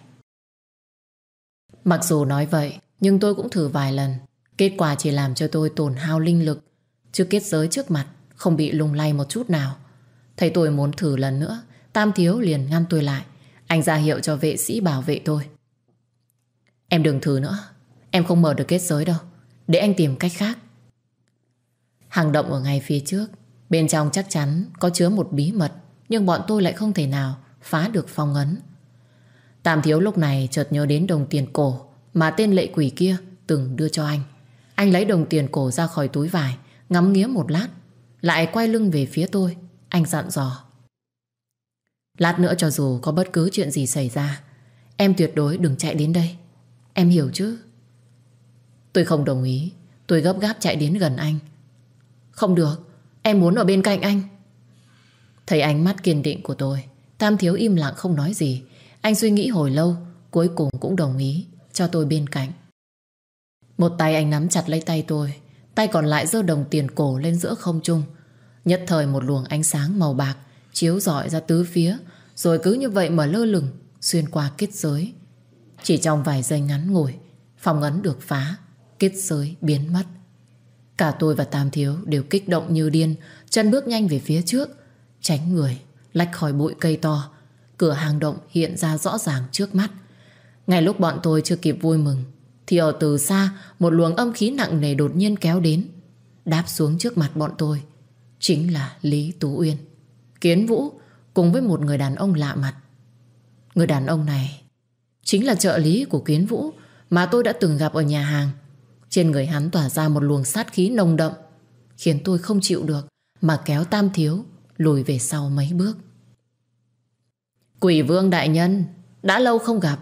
Mặc dù nói vậy, Nhưng tôi cũng thử vài lần. Kết quả chỉ làm cho tôi tổn hao linh lực. Chứ kết giới trước mặt, Không bị lung lay một chút nào. Thấy tôi muốn thử lần nữa, Tam thiếu liền ngăn tôi lại. Anh ra hiệu cho vệ sĩ bảo vệ tôi. Em đừng thử nữa. Em không mở được kết giới đâu. Để anh tìm cách khác. Hàng động ở ngay phía trước, Bên trong chắc chắn có chứa một bí mật, Nhưng bọn tôi lại không thể nào Phá được phong ấn. Tam thiếu lúc này chợt nhớ đến đồng tiền cổ Mà tên lệ quỷ kia từng đưa cho anh. Anh lấy đồng tiền cổ ra khỏi túi vải, Ngắm nghía một lát, Lại quay lưng về phía tôi. Anh dặn dò. Lát nữa cho dù có bất cứ chuyện gì xảy ra, Em tuyệt đối đừng chạy đến đây. Em hiểu chứ? Tôi không đồng ý. Tôi gấp gáp chạy đến gần anh. Không được, Em muốn ở bên cạnh anh. Thấy ánh mắt kiên định của tôi, Tam thiếu im lặng không nói gì. Anh suy nghĩ hồi lâu, Cuối cùng cũng đồng ý, cho tôi bên cạnh. Một tay anh nắm chặt lấy tay tôi, Tay còn lại giơ đồng tiền cổ lên giữa không trung. Nhất thời một luồng ánh sáng màu bạc Chiếu rọi ra tứ phía, Rồi cứ như vậy mà lơ lửng, Xuyên qua kết giới. Chỉ trong vài giây ngắn ngủi Phòng ấn được phá, Kết giới biến mất. Cả tôi và Tam Thiếu đều kích động như điên, Chân bước nhanh về phía trước, Tránh người, Lách khỏi bụi cây to Cửa hàng động hiện ra rõ ràng trước mắt. Ngay lúc bọn tôi chưa kịp vui mừng, Thì ở từ xa, Một luồng âm khí nặng nề đột nhiên kéo đến, Đáp xuống trước mặt bọn tôi, Chính là Lý Tú Uyên. Kiến Vũ Cùng với một người đàn ông lạ mặt. Người đàn ông này Chính là trợ lý của Kiến Vũ Mà tôi đã từng gặp ở nhà hàng. Trên người hắn tỏa ra một luồng sát khí nồng đậm, Khiến tôi không chịu được Mà kéo tam thiếu Lùi về sau mấy bước. Quỷ vương đại nhân Đã lâu không gặp.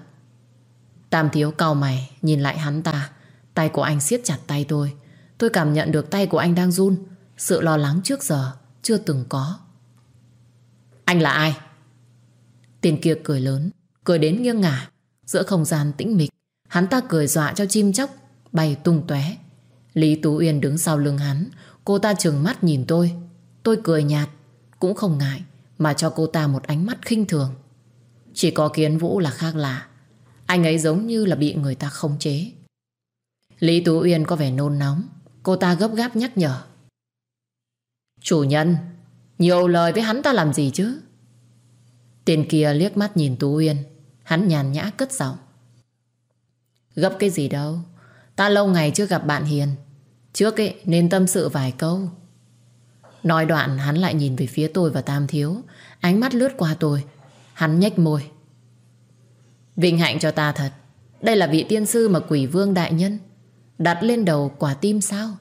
Tam thiếu cau mày Nhìn lại hắn ta. Tay của anh siết chặt tay tôi. Tôi cảm nhận được tay của anh đang run. Sự lo lắng trước giờ Chưa từng có. Anh là ai? Tiền kia cười lớn Cười đến nghiêng ngả. Giữa không gian tĩnh mịch Hắn ta cười dọa cho chim chóc bay tung tóe. Lý Tú Uyên đứng sau lưng hắn, cô ta trừng mắt nhìn tôi. Tôi cười nhạt, cũng không ngại, mà cho cô ta một ánh mắt khinh thường. Chỉ có kiến vũ là khác lạ. Anh ấy giống như là bị người ta khống chế. Lý Tú Uyên có vẻ nôn nóng, cô ta gấp gáp nhắc nhở. Chủ nhân, nhiều lời với hắn ta làm gì chứ? Tên kia liếc mắt nhìn Tú Uyên, hắn nhàn nhã cất giọng. Gấp cái gì đâu, Ta lâu ngày chưa gặp bạn Hiền Trước ấy nên tâm sự vài câu Nói đoạn hắn lại nhìn về phía tôi và Tam Thiếu Ánh mắt lướt qua tôi Hắn nhếch môi. Vinh hạnh cho ta thật. Đây là vị tiên sư mà quỷ vương đại nhân Đặt lên đầu quả tim sao?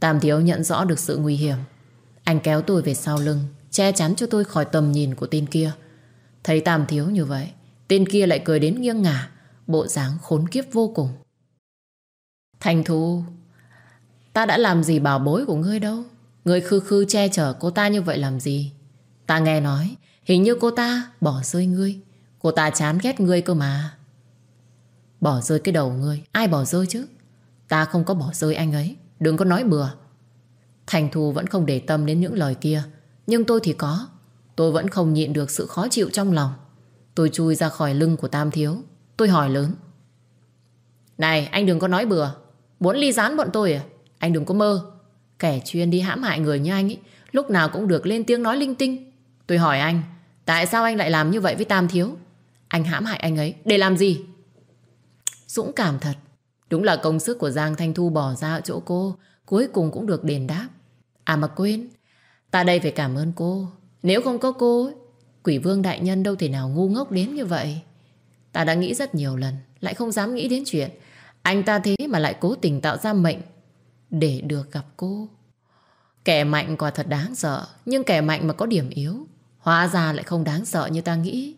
Tam Thiếu nhận rõ được sự nguy hiểm. Anh kéo tôi về sau lưng, Che chắn cho tôi khỏi tầm nhìn của tên kia. Thấy Tam Thiếu như vậy, Tên kia lại cười đến nghiêng ngả, Bộ dáng khốn kiếp vô cùng. Thành Thu Ta đã làm gì bảo bối của ngươi đâu? Ngươi khư khư che chở cô ta như vậy làm gì? Ta nghe nói Hình như cô ta bỏ rơi ngươi. Cô ta chán ghét ngươi cơ mà. Bỏ rơi cái đầu ngươi. Ai bỏ rơi chứ? Ta không có bỏ rơi anh ấy. Đừng có nói bừa. Thành Thu vẫn không để tâm đến những lời kia. Nhưng tôi thì có. Tôi vẫn không nhịn được sự khó chịu trong lòng. Tôi chui ra khỏi lưng của Tam Thiếu. Tôi hỏi lớn. Này anh đừng có nói bừa. Muốn ly gián bọn tôi à? Anh đừng có mơ. Kẻ chuyên đi hãm hại người như anh ấy, lúc nào cũng được lên tiếng nói linh tinh. Tôi hỏi anh, tại sao anh lại làm như vậy với Tam Thiếu? Anh hãm hại anh ấy. Để làm gì? Dũng cảm thật. Đúng là công sức của Giang Thanh Thu bỏ ra ở chỗ cô, Cuối cùng cũng được đền đáp. À mà quên, Ta đây phải cảm ơn cô. Nếu không có cô, Quỷ vương đại nhân đâu thể nào ngu ngốc đến như vậy. Ta đã nghĩ rất nhiều lần, Lại không dám nghĩ đến chuyện. Anh ta thế mà lại cố tình tạo ra mệnh Để được gặp cô. Kẻ mạnh quả thật đáng sợ, Nhưng kẻ mạnh mà có điểm yếu. Hóa ra lại không đáng sợ như ta nghĩ.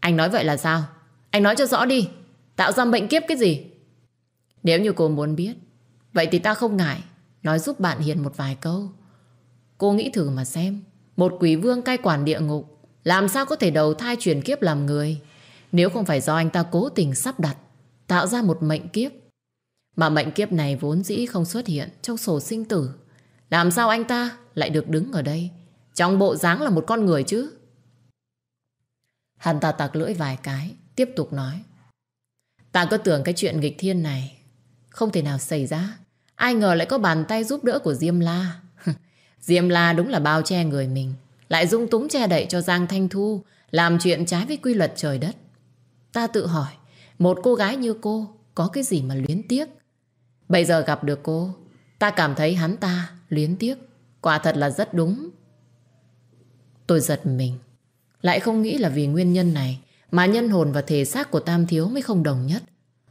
Anh nói vậy là sao? Anh nói cho rõ đi. Tạo ra bệnh kiếp cái gì? Nếu như cô muốn biết, Vậy thì ta không ngại Nói giúp bạn Hiền một vài câu. Cô nghĩ thử mà xem, Một quỷ vương cai quản địa ngục, Làm sao có thể đầu thai chuyển kiếp làm người? Nếu không phải do anh ta cố tình sắp đặt, Tạo ra một mệnh kiếp. Mà mệnh kiếp này vốn dĩ không xuất hiện Trong sổ sinh tử. Làm sao anh ta lại được đứng ở đây? Trong bộ dáng là một con người chứ? Hắn ta tặc lưỡi vài cái Tiếp tục nói. Ta cứ tưởng cái chuyện nghịch thiên này Không thể nào xảy ra. Ai ngờ lại có bàn tay giúp đỡ của Diêm La. Diêm La đúng là bao che người mình Lại dung túng che đậy cho Giang Thanh Thu Làm chuyện trái với quy luật trời đất. Ta tự hỏi Một cô gái như cô Có cái gì mà luyến tiếc? Bây giờ gặp được cô Ta cảm thấy hắn ta luyến tiếc. Quả thật là rất đúng Tôi giật mình. Lại không nghĩ là vì nguyên nhân này Mà nhân hồn và thể xác của Tam Thiếu mới không đồng nhất.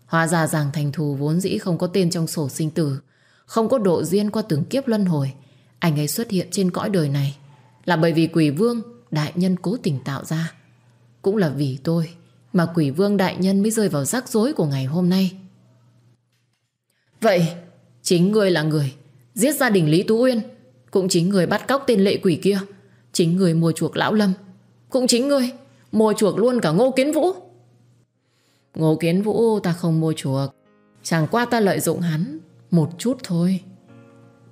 Hóa ra rằng Thành Thù vốn dĩ không có tên trong sổ sinh tử, Không có độ duyên qua từng kiếp luân hồi. Anh ấy xuất hiện trên cõi đời này Là bởi vì quỷ vương, Đại nhân cố tình tạo ra. Cũng là vì tôi Mà quỷ vương, đại nhân mới rơi vào rắc rối của ngày hôm nay. Vậy, Chính người là người Giết gia đình Lý Tú Uyên, Cũng chính người bắt cóc tên lệ quỷ kia. Chính người mua chuộc Lão Lâm. Cũng chính người mua chuộc luôn cả Ngô Kiến Vũ. Ngô Kiến Vũ ta không mua chuộc. Chẳng qua ta lợi dụng hắn Một chút thôi.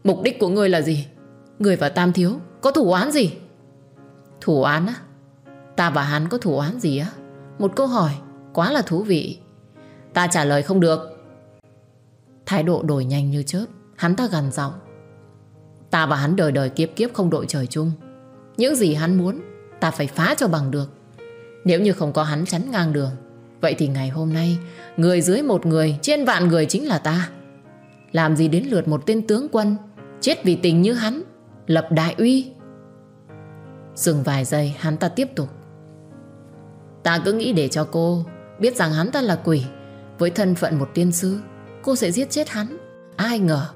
Mục đích của ngươi là gì? Người và Tam Thiếu có thủ án gì? Thủ án á? Ta và hắn có thủ án gì á? Một câu hỏi quá là thú vị. Ta trả lời không được. Thái độ đổi nhanh như chớp. Hắn ta gằn giọng. Ta và hắn đời đời kiếp kiếp không đội trời chung. Những gì hắn muốn, Ta phải phá cho bằng được. Nếu như không có hắn chắn ngang đường, Vậy thì ngày hôm nay, Người dưới một người, Trên vạn người chính là ta. Làm gì đến lượt một tên tướng quân, Chết vì tình như hắn, Lập đại uy. Dừng vài giây, hắn ta tiếp tục. Ta cứ nghĩ để cho cô Biết rằng hắn ta là quỷ. Với thân phận một tiên sư, Cô sẽ giết chết hắn. Ai ngờ,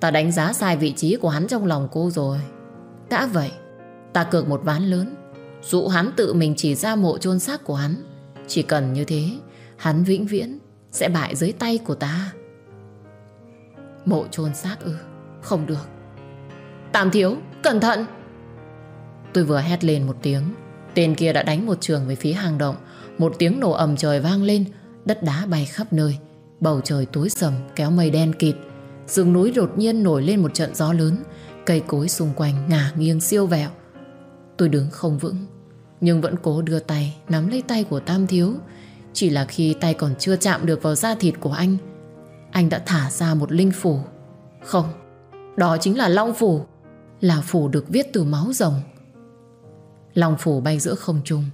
Ta đánh giá sai vị trí của hắn trong lòng cô rồi. Đã vậy Ta cược một ván lớn. Dụ hắn tự mình chỉ ra mộ chôn xác của hắn. Chỉ cần như thế Hắn vĩnh viễn sẽ bại dưới tay của ta. Mộ chôn xác ư? Không được. Tam thiếu, cẩn thận! Tôi vừa hét lên một tiếng. Tên kia đã đánh một trường về phía hang động. Một tiếng nổ ầm trời vang lên. Đất đá bay khắp nơi. Bầu trời tối sầm kéo mây đen kịt. Rừng núi đột nhiên nổi lên một trận gió lớn. Cây cối xung quanh ngả nghiêng siêu vẹo. Tôi đứng không vững, nhưng vẫn cố đưa tay nắm lấy tay của Tam Thiếu. Chỉ là khi tay còn chưa chạm được vào da thịt của anh Anh đã thả ra một linh phủ. Không, Đó chính là Long Phủ, Là phủ được viết từ máu rồng. Long Phủ bay giữa không trung,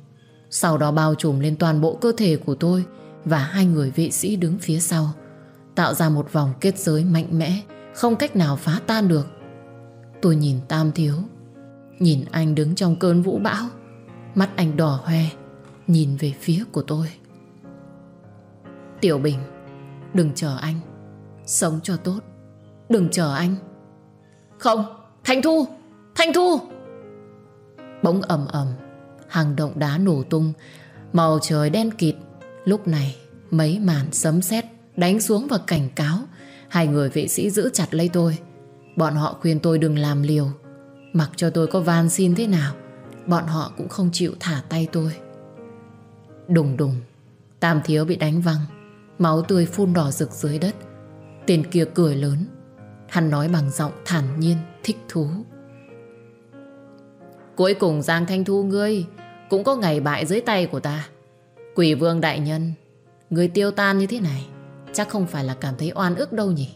Sau đó bao trùm lên toàn bộ cơ thể của tôi Và hai người vệ sĩ đứng phía sau, Tạo ra một vòng kết giới mạnh mẽ, Không cách nào phá tan được. Tôi nhìn Tam Thiếu Nhìn anh đứng trong cơn vũ bão, Mắt anh đỏ hoe, Nhìn về phía của tôi. Tiểu Bình, Đừng chờ anh, Sống cho tốt, Đừng chờ anh. Không, Thanh Thu Thanh Thu. Bỗng ầm ầm, Hàng động đá nổ tung, Màu trời đen kịt. Lúc này, mấy màn sấm sét Đánh xuống và cảnh cáo, Hai người vệ sĩ giữ chặt lấy tôi. Bọn họ khuyên tôi đừng làm liều Mặc cho tôi có van xin thế nào, Bọn họ cũng không chịu thả tay tôi. Đùng đùng, Tam thiếu bị đánh văng, Máu tươi phun đỏ rực dưới đất. Tiền kia cười lớn, Hắn nói bằng giọng thản nhiên, Thích thú. Cuối cùng Giang Thanh Thu, ngươi Cũng có ngày bại dưới tay của ta. Quỷ vương đại nhân, Ngươi tiêu tan như thế này, Chắc không phải là cảm thấy oan ức đâu nhỉ?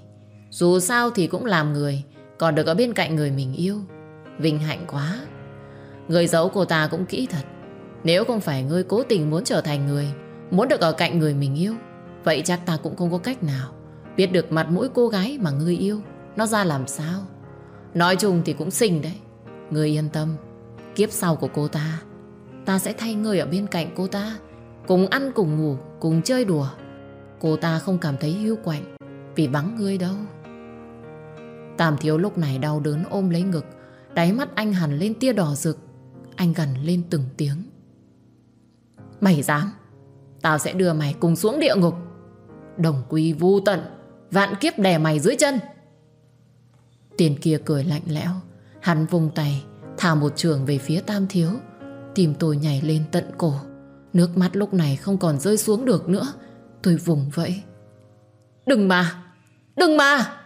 Dù sao thì cũng làm người, Còn được ở bên cạnh người mình yêu. Vinh hạnh quá. Người giấu cô ta cũng kỹ thật. Nếu không phải ngươi cố tình muốn trở thành người, Muốn được ở cạnh người mình yêu, Vậy chắc ta cũng không có cách nào Biết được mặt mũi cô gái mà ngươi yêu Nó ra làm sao. Nói chung thì cũng xinh đấy. Ngươi yên tâm, Kiếp sau của cô ta Ta sẽ thay ngươi ở bên cạnh cô ta, Cùng ăn, cùng ngủ, Cùng chơi đùa. Cô ta không cảm thấy hưu quạnh Vì vắng ngươi đâu. Tam thiếu lúc này đau đớn ôm lấy ngực Đáy mắt anh hẳn lên tia đỏ rực. Anh gần lên từng tiếng. Mày dám? Tao sẽ đưa mày cùng xuống địa ngục. Đồng quy vu tận, Vạn kiếp đè mày dưới chân. Tiền kia cười lạnh lẽo. Hắn vùng tay, Thả một trường về phía tam thiếu. Tìm tôi nhảy lên tận cổ. Nước mắt lúc này không còn rơi xuống được nữa. Tôi vùng vẫy. Đừng mà! Đừng mà!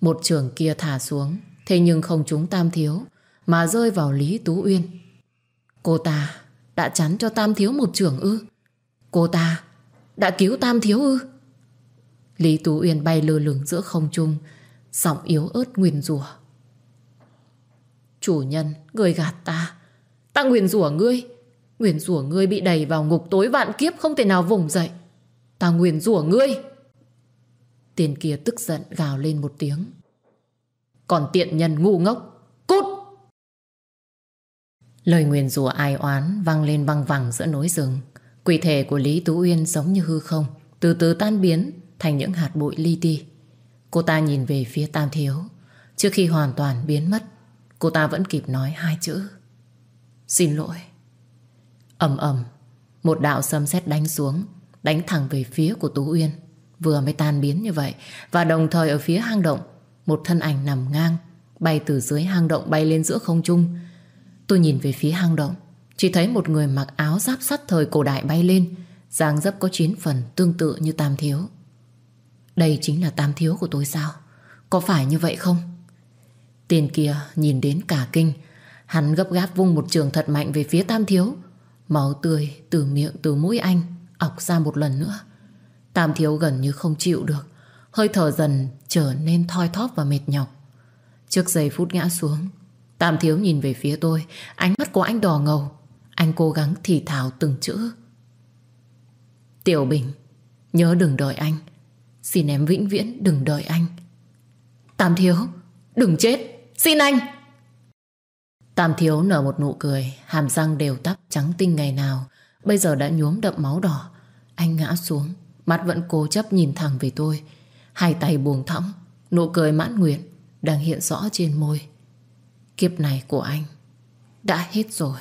Một trường kia thả xuống. Thế nhưng không trúng tam thiếu Mà rơi vào Lý Tú Uyên. Cô ta đã chắn cho tam thiếu một trưởng ư? Cô ta đã cứu tam thiếu ư? Lý Tú Uyên bay lơ lửng giữa không trung Giọng yếu ớt nguyền rủa. Chủ nhân, người gạt ta. Ta nguyền rủa ngươi. Nguyền rủa ngươi bị đẩy vào ngục tối vạn kiếp Không thể nào vùng dậy. Ta nguyền rủa ngươi. Tiền kia tức giận gào lên một tiếng. Còn tiện nhân ngu ngốc. Cút! Lời nguyền rủa ai oán vang lên văng vẳng giữa núi rừng. Quỷ thể của Lý Tú Uyên giống như hư không, Từ từ tan biến Thành những hạt bụi li ti. Cô ta nhìn về phía Tam Thiếu. Trước khi hoàn toàn biến mất, Cô ta vẫn kịp nói hai chữ. Xin lỗi. Ầm ầm, Một đạo sấm sét đánh xuống, Đánh thẳng về phía của Tú Uyên. Vừa mới tan biến như vậy, Và đồng thời ở phía hang động một thân ảnh nằm ngang, Bay từ dưới hang động bay lên giữa không trung. Tôi nhìn về phía hang động, Chỉ thấy một người mặc áo giáp sắt thời cổ đại bay lên, dáng dấp có chín phần tương tự như Tam Thiếu. Đây chính là Tam Thiếu của tôi sao? Có phải như vậy không? Tiền kia nhìn đến cả kinh, Hắn gấp gáp vung một trường thật mạnh về phía Tam Thiếu. Máu tươi từ miệng, từ mũi anh, ọc ra một lần nữa. Tam Thiếu gần như không chịu được. Hơi thở dần trở nên thoi thóp và mệt nhọc. Trước giây phút ngã xuống, Tam Thiếu nhìn về phía tôi, ánh mắt của anh đỏ ngầu. Anh cố gắng thì thào từng chữ. Tiểu Bình, nhớ đừng đợi anh. Xin em vĩnh viễn đừng đợi anh. Tam Thiếu, đừng chết, xin anh! Tam thiếu nở một nụ cười Hàm răng đều tắp trắng tinh ngày nào Bây giờ đã nhuốm đậm máu đỏ Anh ngã xuống Mắt vẫn cố chấp nhìn thẳng về tôi Hai tay buông thõng Nụ cười mãn nguyện Đang hiện rõ trên môi Kiếp này của anh Đã hết rồi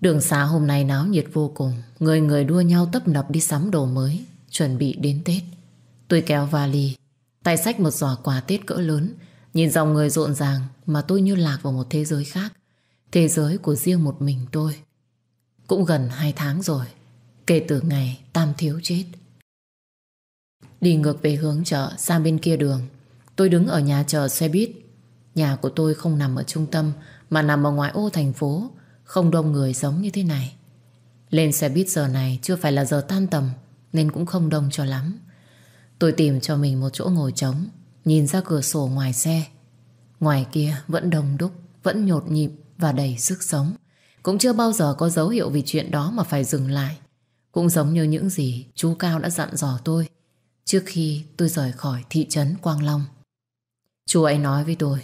Đường xá hôm nay náo nhiệt vô cùng Người người đua nhau tấp nập đi sắm đồ mới Chuẩn bị đến Tết Tôi kéo vali Tay sách một giỏ quà Tết cỡ lớn Nhìn dòng người rộn ràng mà tôi như lạc vào một thế giới khác. Thế giới của riêng một mình tôi. Cũng gần hai tháng rồi, kể từ ngày Tam Thiếu chết. Đi ngược về hướng chợ sang bên kia đường, tôi đứng ở nhà chờ xe buýt. Nhà của tôi không nằm ở trung tâm mà nằm ở ngoại ô thành phố, không đông người giống như thế này. Lên xe buýt giờ này chưa phải là giờ tan tầm nên cũng không đông cho lắm. Tôi tìm cho mình một chỗ ngồi trống Nhìn ra cửa sổ ngoài xe Ngoài kia vẫn đông đúc Vẫn nhột nhịp và đầy sức sống Cũng chưa bao giờ có dấu hiệu vì chuyện đó mà phải dừng lại Cũng giống như những gì chú Cao đã dặn dò tôi Trước khi tôi rời khỏi thị trấn Quang Long. Chú ấy nói với tôi,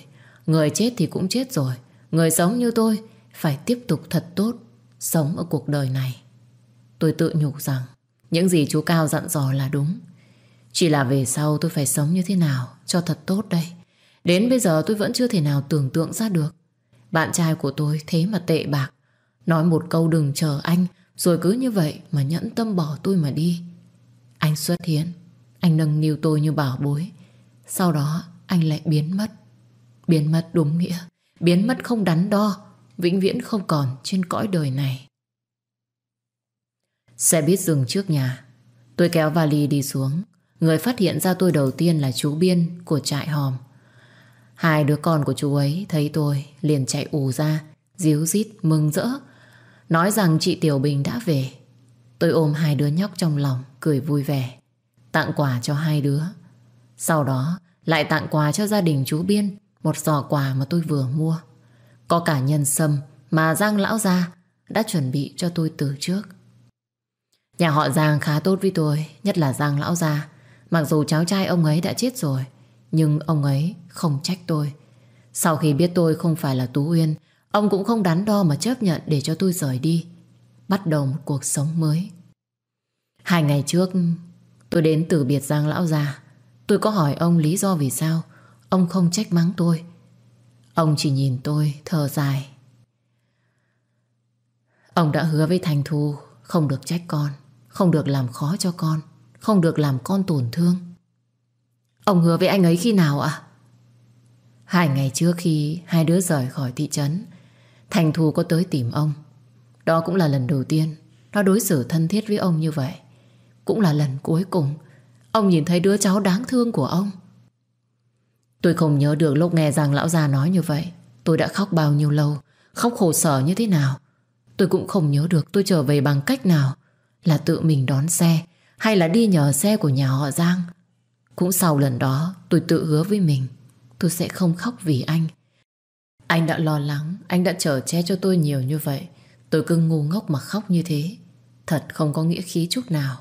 Người chết thì cũng chết rồi, Người sống như tôi Phải tiếp tục thật tốt Sống ở cuộc đời này. Tôi tự nhủ rằng, Những gì chú Cao dặn dò là đúng. Chỉ là về sau tôi phải sống như thế nào Cho thật tốt đây. Đến bây giờ tôi vẫn chưa thể nào tưởng tượng ra được. Bạn trai của tôi thế mà tệ bạc. Nói một câu đừng chờ anh, Rồi cứ như vậy mà nhẫn tâm bỏ tôi mà đi. Anh xuất hiện. Anh nâng niu tôi như bảo bối Sau đó anh lại biến mất Biến mất đúng nghĩa Biến mất không đắn đo Vĩnh viễn không còn trên cõi đời này Xe buýt dừng trước nhà Tôi kéo vali đi xuống Người phát hiện ra tôi đầu tiên là chú Biên của trại hòm. Hai đứa con của chú ấy thấy tôi liền chạy ù ra, díu dít, mừng rỡ. Nói rằng chị Tiểu Bình đã về. Tôi ôm hai đứa nhóc trong lòng, cười vui vẻ. Tặng quà cho hai đứa. Sau đó lại tặng quà cho gia đình chú Biên một giỏ quà mà tôi vừa mua. Có cả nhân sâm, mà Giang lão gia đã chuẩn bị cho tôi từ trước. Nhà họ Giang khá tốt với tôi, nhất là Giang lão gia. Mặc dù cháu trai ông ấy đã chết rồi, nhưng ông ấy không trách tôi. Sau khi biết tôi không phải là Tú Uyên, ông cũng không đắn đo mà chấp nhận để cho tôi rời đi. Bắt đầu một cuộc sống mới. Hai ngày trước, tôi đến từ biệt Giang lão già Tôi có hỏi ông lý do vì sao ông không trách mắng tôi. Ông chỉ nhìn tôi thở dài. Ông đã hứa với Thành Thu không được trách con, không được làm khó cho con, không được làm con tổn thương. Ông hứa với anh ấy khi nào ạ? Hai ngày trước khi hai đứa rời khỏi thị trấn, Thành Thu có tới tìm ông. Đó cũng là lần đầu tiên nó đối xử thân thiết với ông như vậy. Cũng là lần cuối cùng ông nhìn thấy đứa cháu đáng thương của ông. Tôi không nhớ được lúc nghe rằng lão già nói như vậy. Tôi đã khóc bao nhiêu lâu, khóc khổ sở như thế nào. Tôi cũng không nhớ được tôi trở về bằng cách nào. Là tự mình đón xe hay là đi nhờ xe của nhà họ Giang. Cũng sau lần đó tôi tự hứa với mình tôi sẽ không khóc vì anh. Anh đã lo lắng, anh đã chở che cho tôi nhiều như vậy. Tôi cứ ngu ngốc mà khóc như thế. Thật không có nghĩa khí chút nào.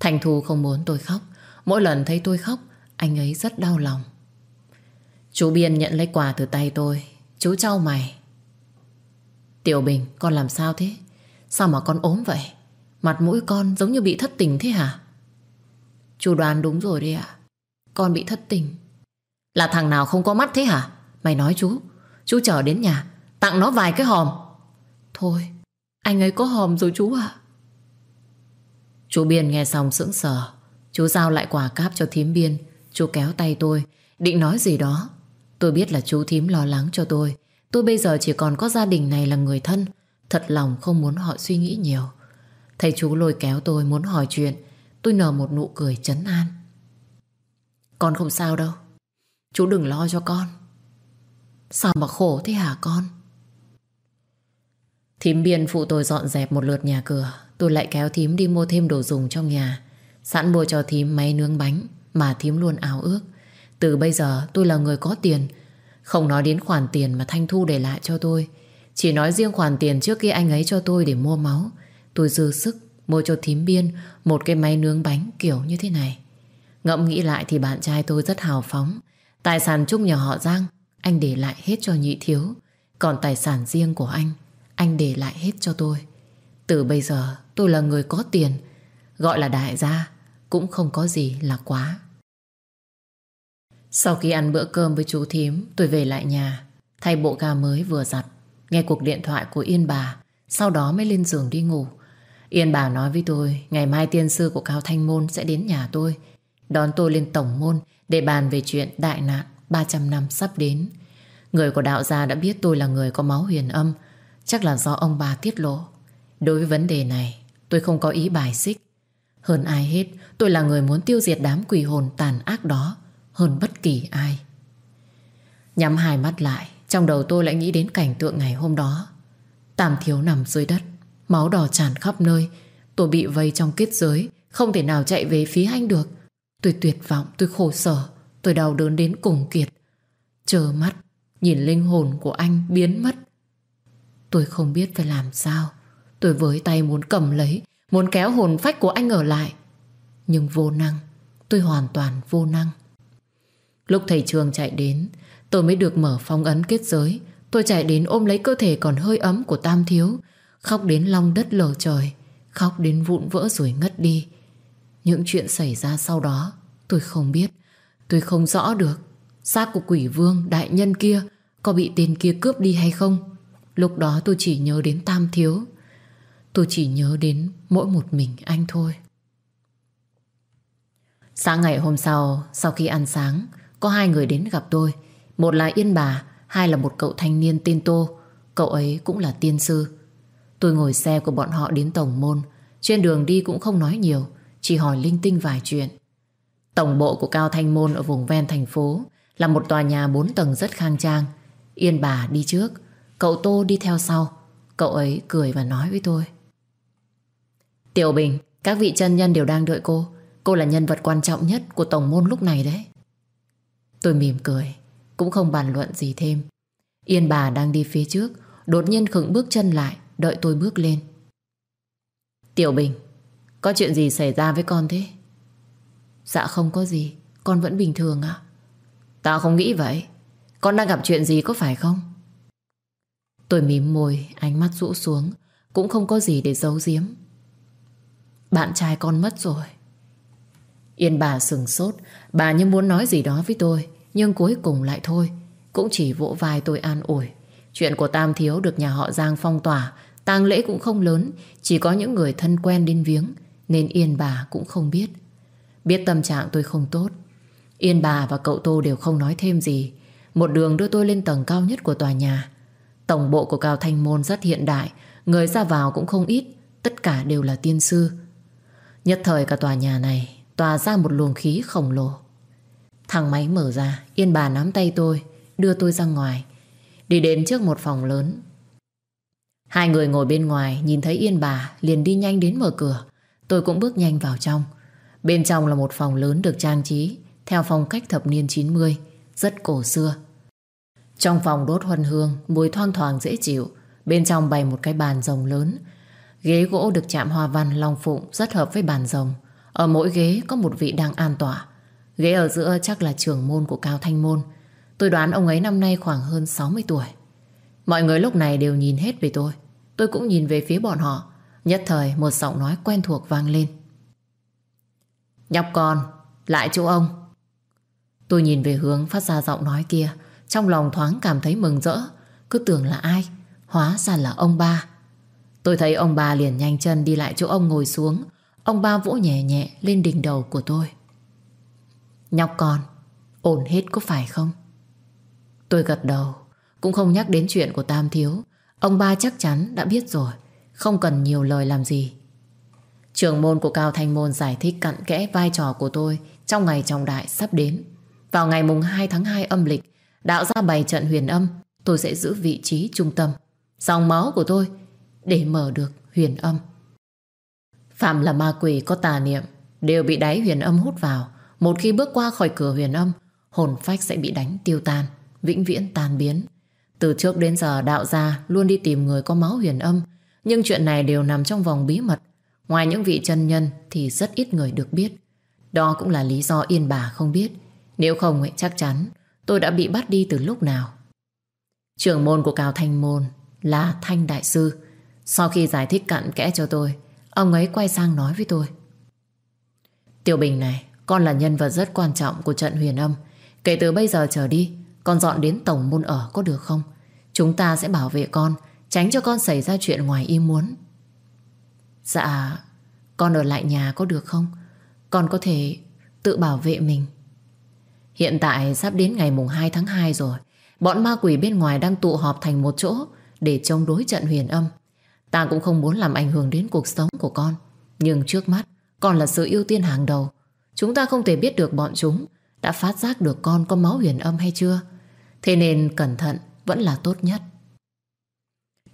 Thành Thu không muốn tôi khóc. Mỗi lần thấy tôi khóc, anh ấy rất đau lòng. Chú Biên nhận lấy quà từ tay tôi. Chú trao mày. Tiểu Bình, con làm sao thế? Sao mà con ốm vậy? Mặt mũi con giống như bị thất tình thế hả? Chú đoán đúng rồi đi ạ. Con bị thất tình. Là thằng nào không có mắt thế hả? Mày nói chú. Chú chở đến nhà. Tặng nó vài cái hòm. Thôi, anh ấy có hòm rồi chú ạ. Chú Biên nghe xong sững sờ. Chú giao lại quà cáp cho thím Biên. Chú kéo tay tôi. Định nói gì đó. Tôi biết là chú thím lo lắng cho tôi. Tôi bây giờ chỉ còn có gia đình này là người thân. Thật lòng không muốn họ suy nghĩ nhiều. Thầy chú lôi kéo tôi muốn hỏi chuyện. Tôi nở một nụ cười chấn an. Con không sao đâu. Chú đừng lo cho con. Sao mà khổ thế hả con? Thím biên phụ tôi dọn dẹp một lượt nhà cửa. Tôi lại kéo thím đi mua thêm đồ dùng trong nhà. Sẵn mua cho thím máy nướng bánh, mà thím luôn áo ước. Từ bây giờ, tôi là người có tiền. Không nói đến khoản tiền mà Thanh Thu để lại cho tôi. Chỉ nói riêng khoản tiền trước khi anh ấy cho tôi để mua máu. Tôi dư sức mua cho thím biên một cái máy nướng bánh kiểu như thế này. Ngẫm nghĩ lại thì bạn trai tôi rất hào phóng. Tài sản chung nhà họ Giang, anh để lại hết cho nhị thiếu. Còn tài sản riêng của anh anh để lại hết cho tôi. Từ bây giờ tôi là người có tiền. Gọi là đại gia cũng không có gì là quá. Sau khi ăn bữa cơm với chú thím, tôi về lại nhà, thay bộ ga mới vừa giặt, nghe cuộc điện thoại của Yên bà, sau đó mới lên giường đi ngủ. Yên bà nói với tôi, ngày mai tiên sư của Cao Thanh Môn sẽ đến nhà tôi, đón tôi lên tổng môn để bàn về chuyện đại nạn 300 năm sắp đến. Người của đạo gia đã biết tôi là người có máu huyền âm, chắc là do ông bà tiết lộ. Đối với vấn đề này, tôi không có ý bài xích. Hơn ai hết, tôi là người muốn tiêu diệt đám quỷ hồn tàn ác đó hơn bất kỳ ai. Nhắm hai mắt lại, trong đầu tôi lại nghĩ đến cảnh tượng ngày hôm đó. Tam thiếu nằm dưới đất, máu đỏ tràn khắp nơi. Tôi bị vây trong kết giới, không thể nào chạy về phía anh được. Tôi tuyệt vọng, tôi khổ sở, tôi đau đớn đến cùng kiệt. Chờ mắt, nhìn linh hồn của anh biến mất. Tôi không biết phải làm sao. Tôi với tay muốn cầm lấy, muốn kéo hồn phách của anh ở lại. Nhưng vô năng, tôi hoàn toàn vô năng. Lúc thầy trường chạy đến Tôi mới được mở phong ấn kết giới. Tôi chạy đến ôm lấy cơ thể còn hơi ấm của Tam Thiếu. Khóc đến long đất lở trời Khóc đến vụn vỡ rồi ngất đi. Những chuyện xảy ra sau đó Tôi không biết. Tôi không rõ được Xác của quỷ vương đại nhân kia Có bị tên kia cướp đi hay không. Lúc đó tôi chỉ nhớ đến Tam Thiếu. Tôi chỉ nhớ đến mỗi một mình anh thôi. Sáng ngày hôm sau Sau khi ăn sáng, có hai người đến gặp tôi. Một là Yên Bà, Hai là một cậu thanh niên tên Tô. Cậu ấy cũng là tiên sư. Tôi ngồi xe của bọn họ đến Tổng Môn. Trên đường đi cũng không nói nhiều, Chỉ hỏi linh tinh vài chuyện. Tổng bộ của Cao Thanh Môn ở vùng ven thành phố Là một tòa nhà 4 tầng rất khang trang. Yên Bà đi trước, Cậu Tô đi theo sau. Cậu ấy cười và nói với tôi. Tiểu Bình, Các vị chân nhân đều đang đợi cô. Cô là nhân vật quan trọng nhất của Tổng Môn lúc này đấy. Tôi mỉm cười, Cũng không bàn luận gì thêm. Yên bà đang đi phía trước, Đột nhiên khựng bước chân lại, Đợi tôi bước lên. Tiểu Bình, Có chuyện gì xảy ra với con thế? Dạ không có gì, Con vẫn bình thường ạ. Tao không nghĩ vậy. Con đang gặp chuyện gì có phải không? Tôi mím môi, Ánh mắt rũ xuống, Cũng không có gì để giấu giếm. Bạn trai con mất rồi. Yên bà sừng sốt. Bà như muốn nói gì đó với tôi, Nhưng cuối cùng lại thôi. Cũng chỉ vỗ vai tôi an ủi. Chuyện của Tam Thiếu được nhà họ Giang phong tỏa, tang lễ cũng không lớn, Chỉ có những người thân quen đến viếng, Nên Yên bà cũng không biết. Biết tâm trạng tôi không tốt, Yên bà và cậu Tô đều không nói thêm gì. Một đường đưa tôi lên tầng cao nhất của tòa nhà. Tổng bộ của Cao Thanh Môn rất hiện đại, Người ra vào cũng không ít, Tất cả đều là tiên sư. Nhất thời cả tòa nhà này Tỏa ra một luồng khí khổng lồ. Thang máy mở ra, Yên bà nắm tay tôi, Đưa tôi ra ngoài, Đi đến trước một phòng lớn. Hai người ngồi bên ngoài Nhìn thấy Yên bà liền đi nhanh đến mở cửa. Tôi cũng bước nhanh vào trong. Bên trong là một phòng lớn được trang trí Theo phong cách thập niên 90 Rất cổ xưa. Trong phòng đốt huân hương, Mùi thoang thoảng dễ chịu. Bên trong bày một cái bàn rồng lớn Ghế gỗ được chạm hoa văn long phụng, Rất hợp với bàn rồng. Ở mỗi ghế có một vị đang an tỏa. Ghế ở giữa chắc là trưởng môn của Cao Thanh Môn. Tôi đoán ông ấy năm nay khoảng hơn 60 tuổi. Mọi người lúc này đều nhìn hết về tôi. Tôi cũng nhìn về phía bọn họ. Nhất thời, một giọng nói quen thuộc vang lên. Nhóc con, Lại chỗ ông. Tôi nhìn về hướng phát ra giọng nói kia. Trong lòng thoáng cảm thấy mừng rỡ. Cứ tưởng là ai? Hóa ra là ông ba. Tôi thấy ông ba liền nhanh chân đi lại chỗ ông ngồi xuống. Ông ba vỗ nhẹ nhẹ lên đỉnh đầu của tôi. Nhóc con Ổn hết có phải không? Tôi gật đầu Cũng không nhắc đến chuyện của Tam Thiếu. Ông ba chắc chắn đã biết rồi Không cần nhiều lời làm gì. Trưởng môn của Cao Thanh Môn giải thích cặn kẽ vai trò của tôi trong ngày trọng đại sắp đến. Vào ngày mùng 2 tháng 2 âm lịch, đạo ra bày trận huyền âm, tôi sẽ giữ vị trí trung tâm. Dòng máu của tôi để mở được huyền âm. Phạm là ma quỷ có tà niệm đều bị đáy huyền âm hút vào. Một khi bước qua khỏi cửa huyền âm, hồn phách sẽ bị đánh tiêu tan, vĩnh viễn tan biến. Từ trước đến giờ đạo gia luôn đi tìm người có máu huyền âm, nhưng chuyện này đều nằm trong vòng bí mật Ngoài những vị chân nhân thì rất ít người được biết. Đó cũng là lý do Yên bà không biết. Nếu không ấy, chắc chắn tôi đã bị bắt đi từ lúc nào. Trưởng môn của Cao Thanh Môn là Thanh Đại Sư. Sau khi giải thích cặn kẽ cho tôi, ông ấy quay sang nói với tôi. Tiểu Bình này, con là nhân vật rất quan trọng của trận huyền âm. Kể từ bây giờ trở đi, con dọn đến tổng môn ở có được không? Chúng ta sẽ bảo vệ con, tránh cho con xảy ra chuyện ngoài ý muốn. Dạ Con ở lại nhà có được không Con có thể tự bảo vệ mình Hiện tại sắp đến ngày mùng 2 tháng 2 rồi Bọn ma quỷ bên ngoài đang tụ họp thành một chỗ Để chống đối trận huyền âm Ta cũng không muốn làm ảnh hưởng đến cuộc sống của con. Nhưng trước mắt, Con là sự ưu tiên hàng đầu. Chúng ta không thể biết được bọn chúng Đã phát giác được con có máu huyền âm hay chưa. Thế nên cẩn thận Vẫn là tốt nhất.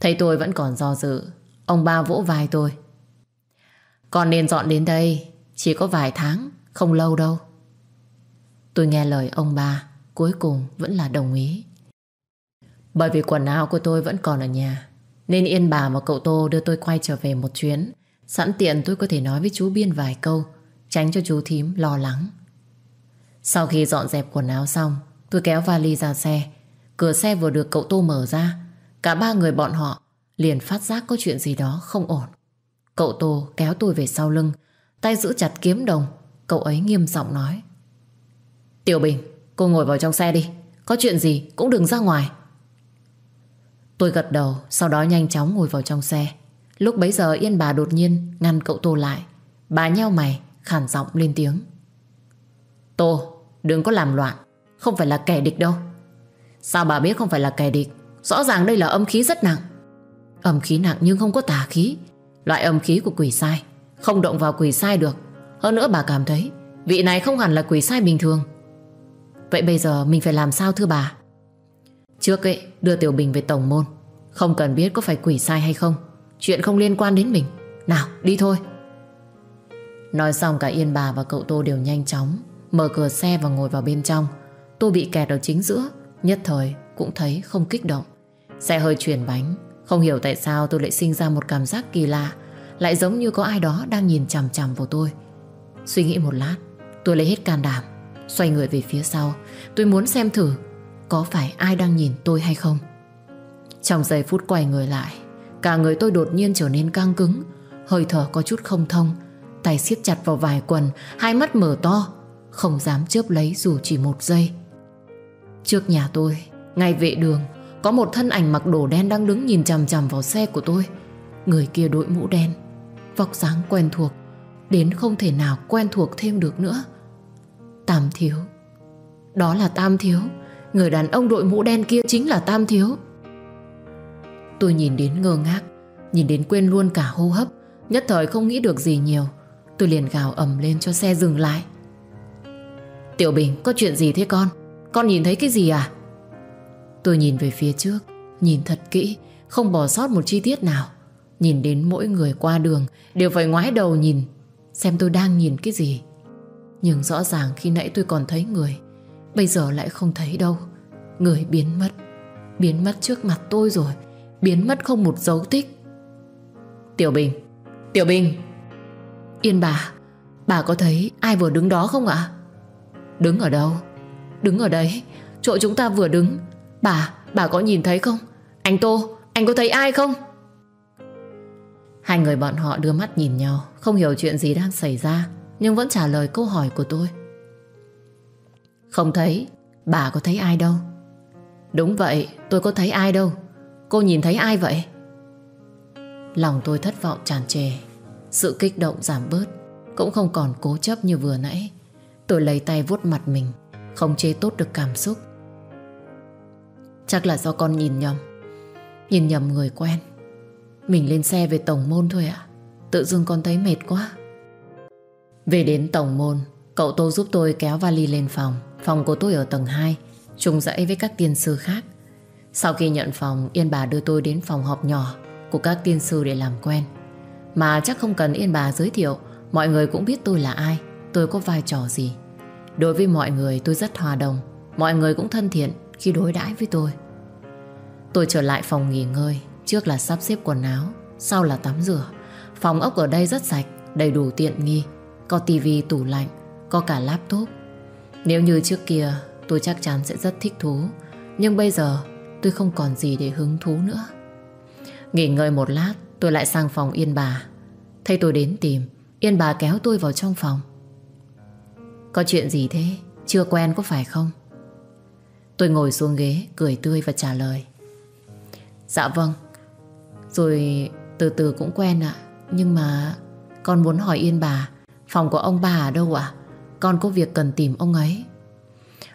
Thấy tôi vẫn còn do dự. Ông ba vỗ vai tôi. Con nên dọn đến đây, Chỉ có vài tháng, Không lâu đâu. Tôi nghe lời ông ba, Cuối cùng vẫn là đồng ý. Bởi vì quần áo của tôi vẫn còn ở nhà. Nên Yên bà và cậu Tô đưa tôi quay trở về một chuyến. Sẵn tiện tôi có thể nói với chú Biên vài câu Tránh cho chú thím lo lắng. Sau khi dọn dẹp quần áo xong Tôi kéo vali ra xe. Cửa xe vừa được cậu Tô mở ra Cả ba người bọn họ liền phát giác có chuyện gì đó không ổn. Cậu Tô kéo tôi về sau lưng Tay giữ chặt kiếm đồng Cậu ấy nghiêm giọng nói. Tiểu Bình, cô ngồi vào trong xe đi Có chuyện gì cũng đừng ra ngoài. Tôi gật đầu Sau đó nhanh chóng ngồi vào trong xe. Lúc bấy giờ Yên bà đột nhiên ngăn cậu Tô lại. Bà nheo mày khản giọng lên tiếng. Tô, đừng có làm loạn. Không phải là kẻ địch đâu. Sao bà biết không phải là kẻ địch? Rõ ràng đây là âm khí rất nặng. Âm khí nặng nhưng không có tà khí. Loại âm khí của quỷ sai. Không động vào quỷ sai được. Hơn nữa bà cảm thấy Vị này không hẳn là quỷ sai bình thường. Vậy bây giờ mình phải làm sao thưa bà? Trước ấy, đưa Tiểu Bình về tổng môn. Không cần biết có phải quỷ sai hay không. Chuyện không liên quan đến mình. Nào, đi thôi. Nói xong cả Yên bà và cậu Tô đều nhanh chóng Mở cửa xe và ngồi vào bên trong. Tô bị kẹt ở chính giữa. Nhất thời, cũng thấy không kích động. Xe hơi chuyển bánh. Không hiểu tại sao tôi lại sinh ra một cảm giác kỳ lạ. Lại giống như có ai đó đang nhìn chằm chằm vào tôi. Suy nghĩ một lát, Tôi lấy hết can đảm, Xoay người về phía sau. Tôi muốn xem thử có phải ai đang nhìn tôi hay không? Trong giây phút quay người lại, Cả người tôi đột nhiên trở nên căng cứng, Hơi thở có chút không thông, Tay siết chặt vào vài quần, Hai mắt mở to, Không dám chớp lấy dù chỉ một giây. Trước nhà tôi, Ngay vệ đường, Có một thân ảnh mặc đồ đen đang đứng nhìn chằm chằm vào xe của tôi. Người kia đội mũ đen, Vóc dáng quen thuộc, Đến không thể nào quen thuộc thêm được nữa. Tam Thiếu, Đó là Tam Thiếu. Người đàn ông đội mũ đen kia chính là Tam Thiếu. Tôi nhìn đến ngơ ngác, Nhìn đến quên luôn cả hô hấp, Nhất thời không nghĩ được gì nhiều. Tôi liền gào ầm lên cho xe dừng lại. Tiểu Bình, có chuyện gì thế con? Con nhìn thấy cái gì à? Tôi nhìn về phía trước, Nhìn thật kỹ, Không bỏ sót một chi tiết nào. Nhìn đến mỗi người qua đường, Đều phải ngoái đầu nhìn, Xem tôi đang nhìn cái gì. Nhưng rõ ràng khi nãy tôi còn thấy người Bây giờ lại không thấy đâu. Người biến mất. Biến mất trước mặt tôi rồi. Biến mất không một dấu tích. Tiểu Bình. Tiểu Bình. Yên bà. Bà có thấy ai vừa đứng đó không ạ? Đứng ở đâu? Đứng ở đấy. Chỗ chúng ta vừa đứng. Bà, bà có nhìn thấy không? Anh Tô, anh có thấy ai không? Hai người bọn họ đưa mắt nhìn nhau Không hiểu chuyện gì đang xảy ra Nhưng vẫn trả lời câu hỏi của tôi. Không thấy, Bà có thấy ai đâu. Đúng vậy, tôi có thấy ai đâu. Cô nhìn thấy ai vậy? Lòng tôi thất vọng tràn trề, Sự kích động giảm bớt, Cũng không còn cố chấp như vừa nãy. Tôi lấy tay vuốt mặt mình, Không chế tốt được cảm xúc. Chắc là do con nhìn nhầm Nhìn nhầm người quen. Mình lên xe về Tổng Môn thôi ạ. Tự dưng con thấy mệt quá. Về đến Tổng Môn, Cậu Tô giúp tôi kéo vali lên phòng. Phòng của tôi ở tầng 2 Trùng dãy với các tiên sư khác. Sau khi nhận phòng Yên bà đưa tôi đến phòng họp nhỏ Của các tiên sư để làm quen. Mà chắc không cần Yên bà giới thiệu Mọi người cũng biết tôi là ai Tôi có vai trò gì. Đối với mọi người tôi rất hòa đồng Mọi người cũng thân thiện khi đối đãi với tôi. Tôi trở lại phòng nghỉ ngơi Trước là sắp xếp quần áo Sau là tắm rửa. Phòng ốc ở đây rất sạch Đầy đủ tiện nghi Có tivi, tủ lạnh Có cả laptop. Nếu như trước kia tôi chắc chắn sẽ rất thích thú, Nhưng bây giờ tôi không còn gì để hứng thú nữa. Nghỉ ngơi một lát, Tôi lại sang phòng Yên bà. Thấy tôi đến tìm, Yên bà kéo tôi vào trong phòng. Có chuyện gì thế? Chưa quen có phải không? Tôi ngồi xuống ghế, Cười tươi và trả lời. Dạ vâng. Rồi từ từ cũng quen ạ. Nhưng mà con muốn hỏi Yên bà, Phòng của ông bà ở đâu ạ? Con có việc cần tìm ông ấy.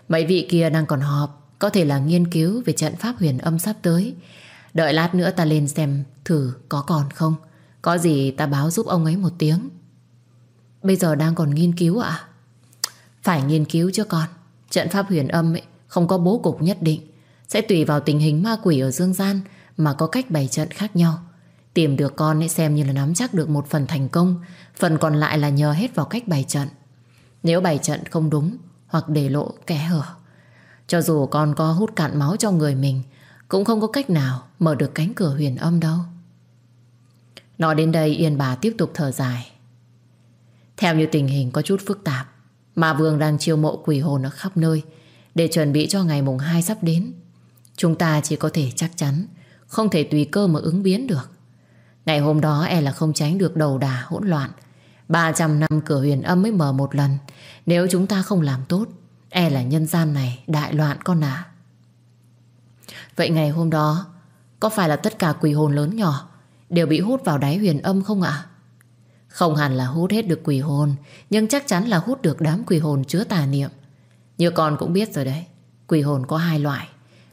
Mấy vị kia đang còn họp, Có thể là nghiên cứu về trận pháp huyền âm sắp tới. Đợi lát nữa ta lên xem Thử có còn không. Có gì ta báo giúp ông ấy một tiếng. Bây giờ đang còn nghiên cứu ạ. Phải nghiên cứu chứ con. Trận pháp huyền âm ấy Không có bố cục nhất định. Sẽ tùy vào tình hình ma quỷ ở dương gian Mà có cách bày trận khác nhau. Tìm được con ấy xem như là nắm chắc được một phần thành công. Phần còn lại là nhờ hết vào cách bày trận. Nếu bày trận không đúng Hoặc để lộ kẽ hở, Cho dù con có hút cạn máu cho người mình, Cũng không có cách nào Mở được cánh cửa huyền âm đâu. Nói đến đây, Yên bà tiếp tục thở dài. Theo như tình hình có chút phức tạp Mà Vương đang chiêu mộ quỷ hồn ở khắp nơi Để chuẩn bị cho ngày mùng 2 sắp đến. Chúng ta chỉ có thể chắc chắn, Không thể tùy cơ mà ứng biến được. Ngày hôm đó e là không tránh được đầu đà hỗn loạn. 300 năm cửa huyền âm mới mở một lần. Nếu chúng ta không làm tốt E là nhân gian này đại loạn con à Vậy ngày hôm đó, Có phải là tất cả quỷ hồn lớn nhỏ Đều bị hút vào đáy huyền âm không ạ? Không hẳn là hút hết được quỷ hồn, Nhưng chắc chắn là hút được đám quỷ hồn chứa tà niệm. Như con cũng biết rồi đấy, Quỷ hồn có hai loại.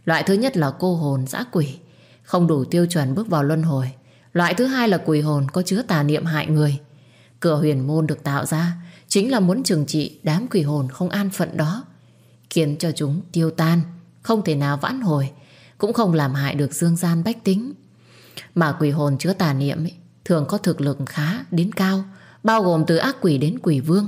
Loại thứ nhất là cô hồn dã quỷ, Không đủ tiêu chuẩn bước vào luân hồi. Loại thứ hai là quỷ hồn có chứa tà niệm hại người. Cửa huyền môn được tạo ra Chính là muốn trừng trị đám quỷ hồn không an phận đó Khiến cho chúng tiêu tan Không thể nào vãn hồi Cũng không làm hại được dương gian bách tính Mà quỷ hồn chứa tà niệm ấy, Thường có thực lực khá đến cao Bao gồm từ ác quỷ đến quỷ vương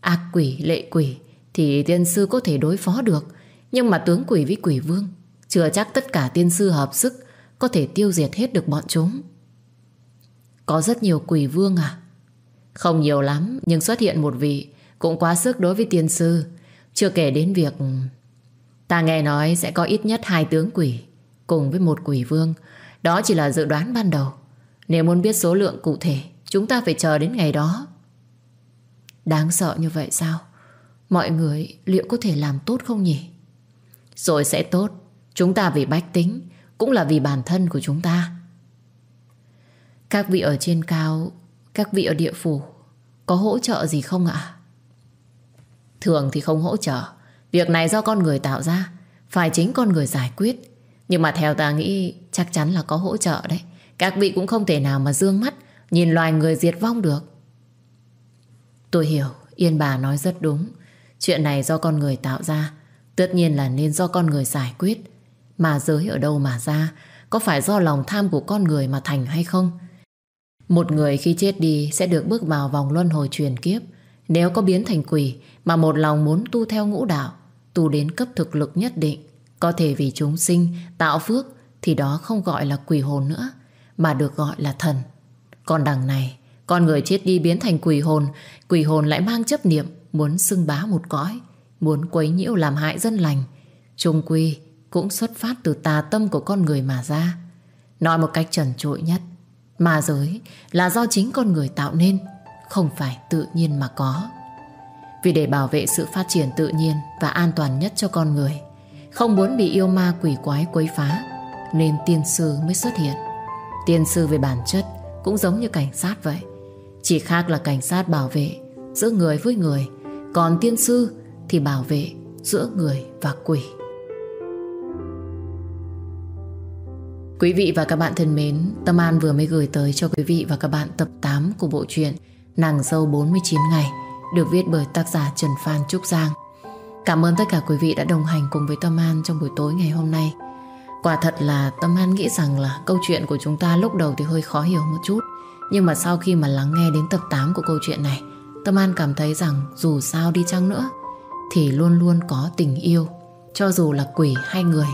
Ác quỷ, lệ quỷ Thì tiên sư có thể đối phó được Nhưng mà tướng quỷ với quỷ vương Chưa chắc tất cả tiên sư hợp sức có thể tiêu diệt hết được bọn chúng. Có rất nhiều quỷ vương à? Không nhiều lắm, nhưng xuất hiện một vị cũng quá sức đối với tiên sư. Chưa kể đến việc ta nghe nói sẽ có ít nhất hai tướng quỷ cùng với một quỷ vương. Đó chỉ là dự đoán ban đầu. Nếu muốn biết số lượng cụ thể, chúng ta phải chờ đến ngày đó. Đáng sợ như vậy sao? Mọi người liệu có thể làm tốt không nhỉ? Rồi sẽ tốt. Chúng ta vì bách tính, cũng là vì bản thân của chúng ta. Các vị ở trên cao, các vị ở địa phủ, có hỗ trợ gì không ạ? Thường thì không hỗ trợ. Việc này do con người tạo ra, phải chính con người giải quyết. Nhưng mà theo ta nghĩ chắc chắn là có hỗ trợ đấy. Các vị cũng không thể nào mà dương mắt nhìn loài người diệt vong được. Tôi hiểu, Yên bà nói rất đúng. Chuyện này do con người tạo ra, tất nhiên là nên do con người giải quyết. Mà giới ở đâu mà ra, có phải do lòng tham của con người mà thành hay không? Một người khi chết đi sẽ được bước vào vòng luân hồi truyền kiếp. Nếu có biến thành quỷ mà một lòng muốn tu theo ngũ đạo, tu đến cấp thực lực nhất định, có thể vì chúng sinh tạo phước thì đó không gọi là quỷ hồn nữa, mà được gọi là thần. Còn đằng này, con người chết đi biến thành quỷ hồn, quỷ hồn lại mang chấp niệm muốn xưng bá một cõi, muốn quấy nhiễu làm hại dân lành. Trung quy cũng xuất phát từ tà tâm của con người mà ra. Nói một cách trần trội nhất, Ma giới là do chính con người tạo nên, không phải tự nhiên mà có. Vì để bảo vệ sự phát triển tự nhiên và an toàn nhất cho con người, không muốn bị yêu ma quỷ quái quấy phá, nên tiên sư mới xuất hiện. Tiên sư về bản chất cũng giống như cảnh sát vậy. Chỉ khác là cảnh sát bảo vệ giữa người với người, còn tiên sư thì bảo vệ giữa người và quỷ. Quý vị và các bạn thân mến, Tâm An vừa mới gửi tới cho quý vị và các bạn tập 8 của bộ truyện Nàng dâu 49 ngày được viết bởi tác giả Trần Phan Trúc Giang. Cảm ơn tất cả quý vị đã đồng hành cùng với Tâm An trong buổi tối ngày hôm nay. Quả thật là Tâm An nghĩ rằng là câu chuyện của chúng ta lúc đầu thì hơi khó hiểu một chút. Nhưng mà sau khi mà lắng nghe đến tập 8 của câu chuyện này, Tâm An cảm thấy rằng dù sao đi chăng nữa thì luôn luôn có tình yêu, cho dù là quỷ hay người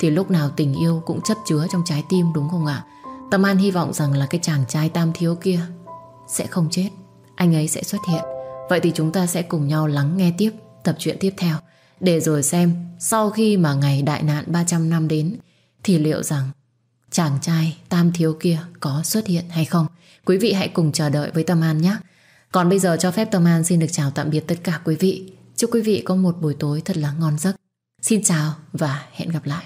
thì lúc nào tình yêu cũng chất chứa trong trái tim, đúng không ạ? Tâm An hy vọng rằng là cái chàng trai tam thiếu kia sẽ không chết. Anh ấy sẽ xuất hiện. Vậy thì chúng ta sẽ cùng nhau lắng nghe tiếp tập truyện tiếp theo để rồi xem sau khi mà ngày đại nạn 300 năm đến thì liệu rằng chàng trai tam thiếu kia có xuất hiện hay không? Quý vị hãy cùng chờ đợi với Tâm An nhé. Còn bây giờ cho phép Tâm An xin được chào tạm biệt tất cả quý vị. Chúc quý vị có một buổi tối thật là ngon giấc. Xin chào và hẹn gặp lại.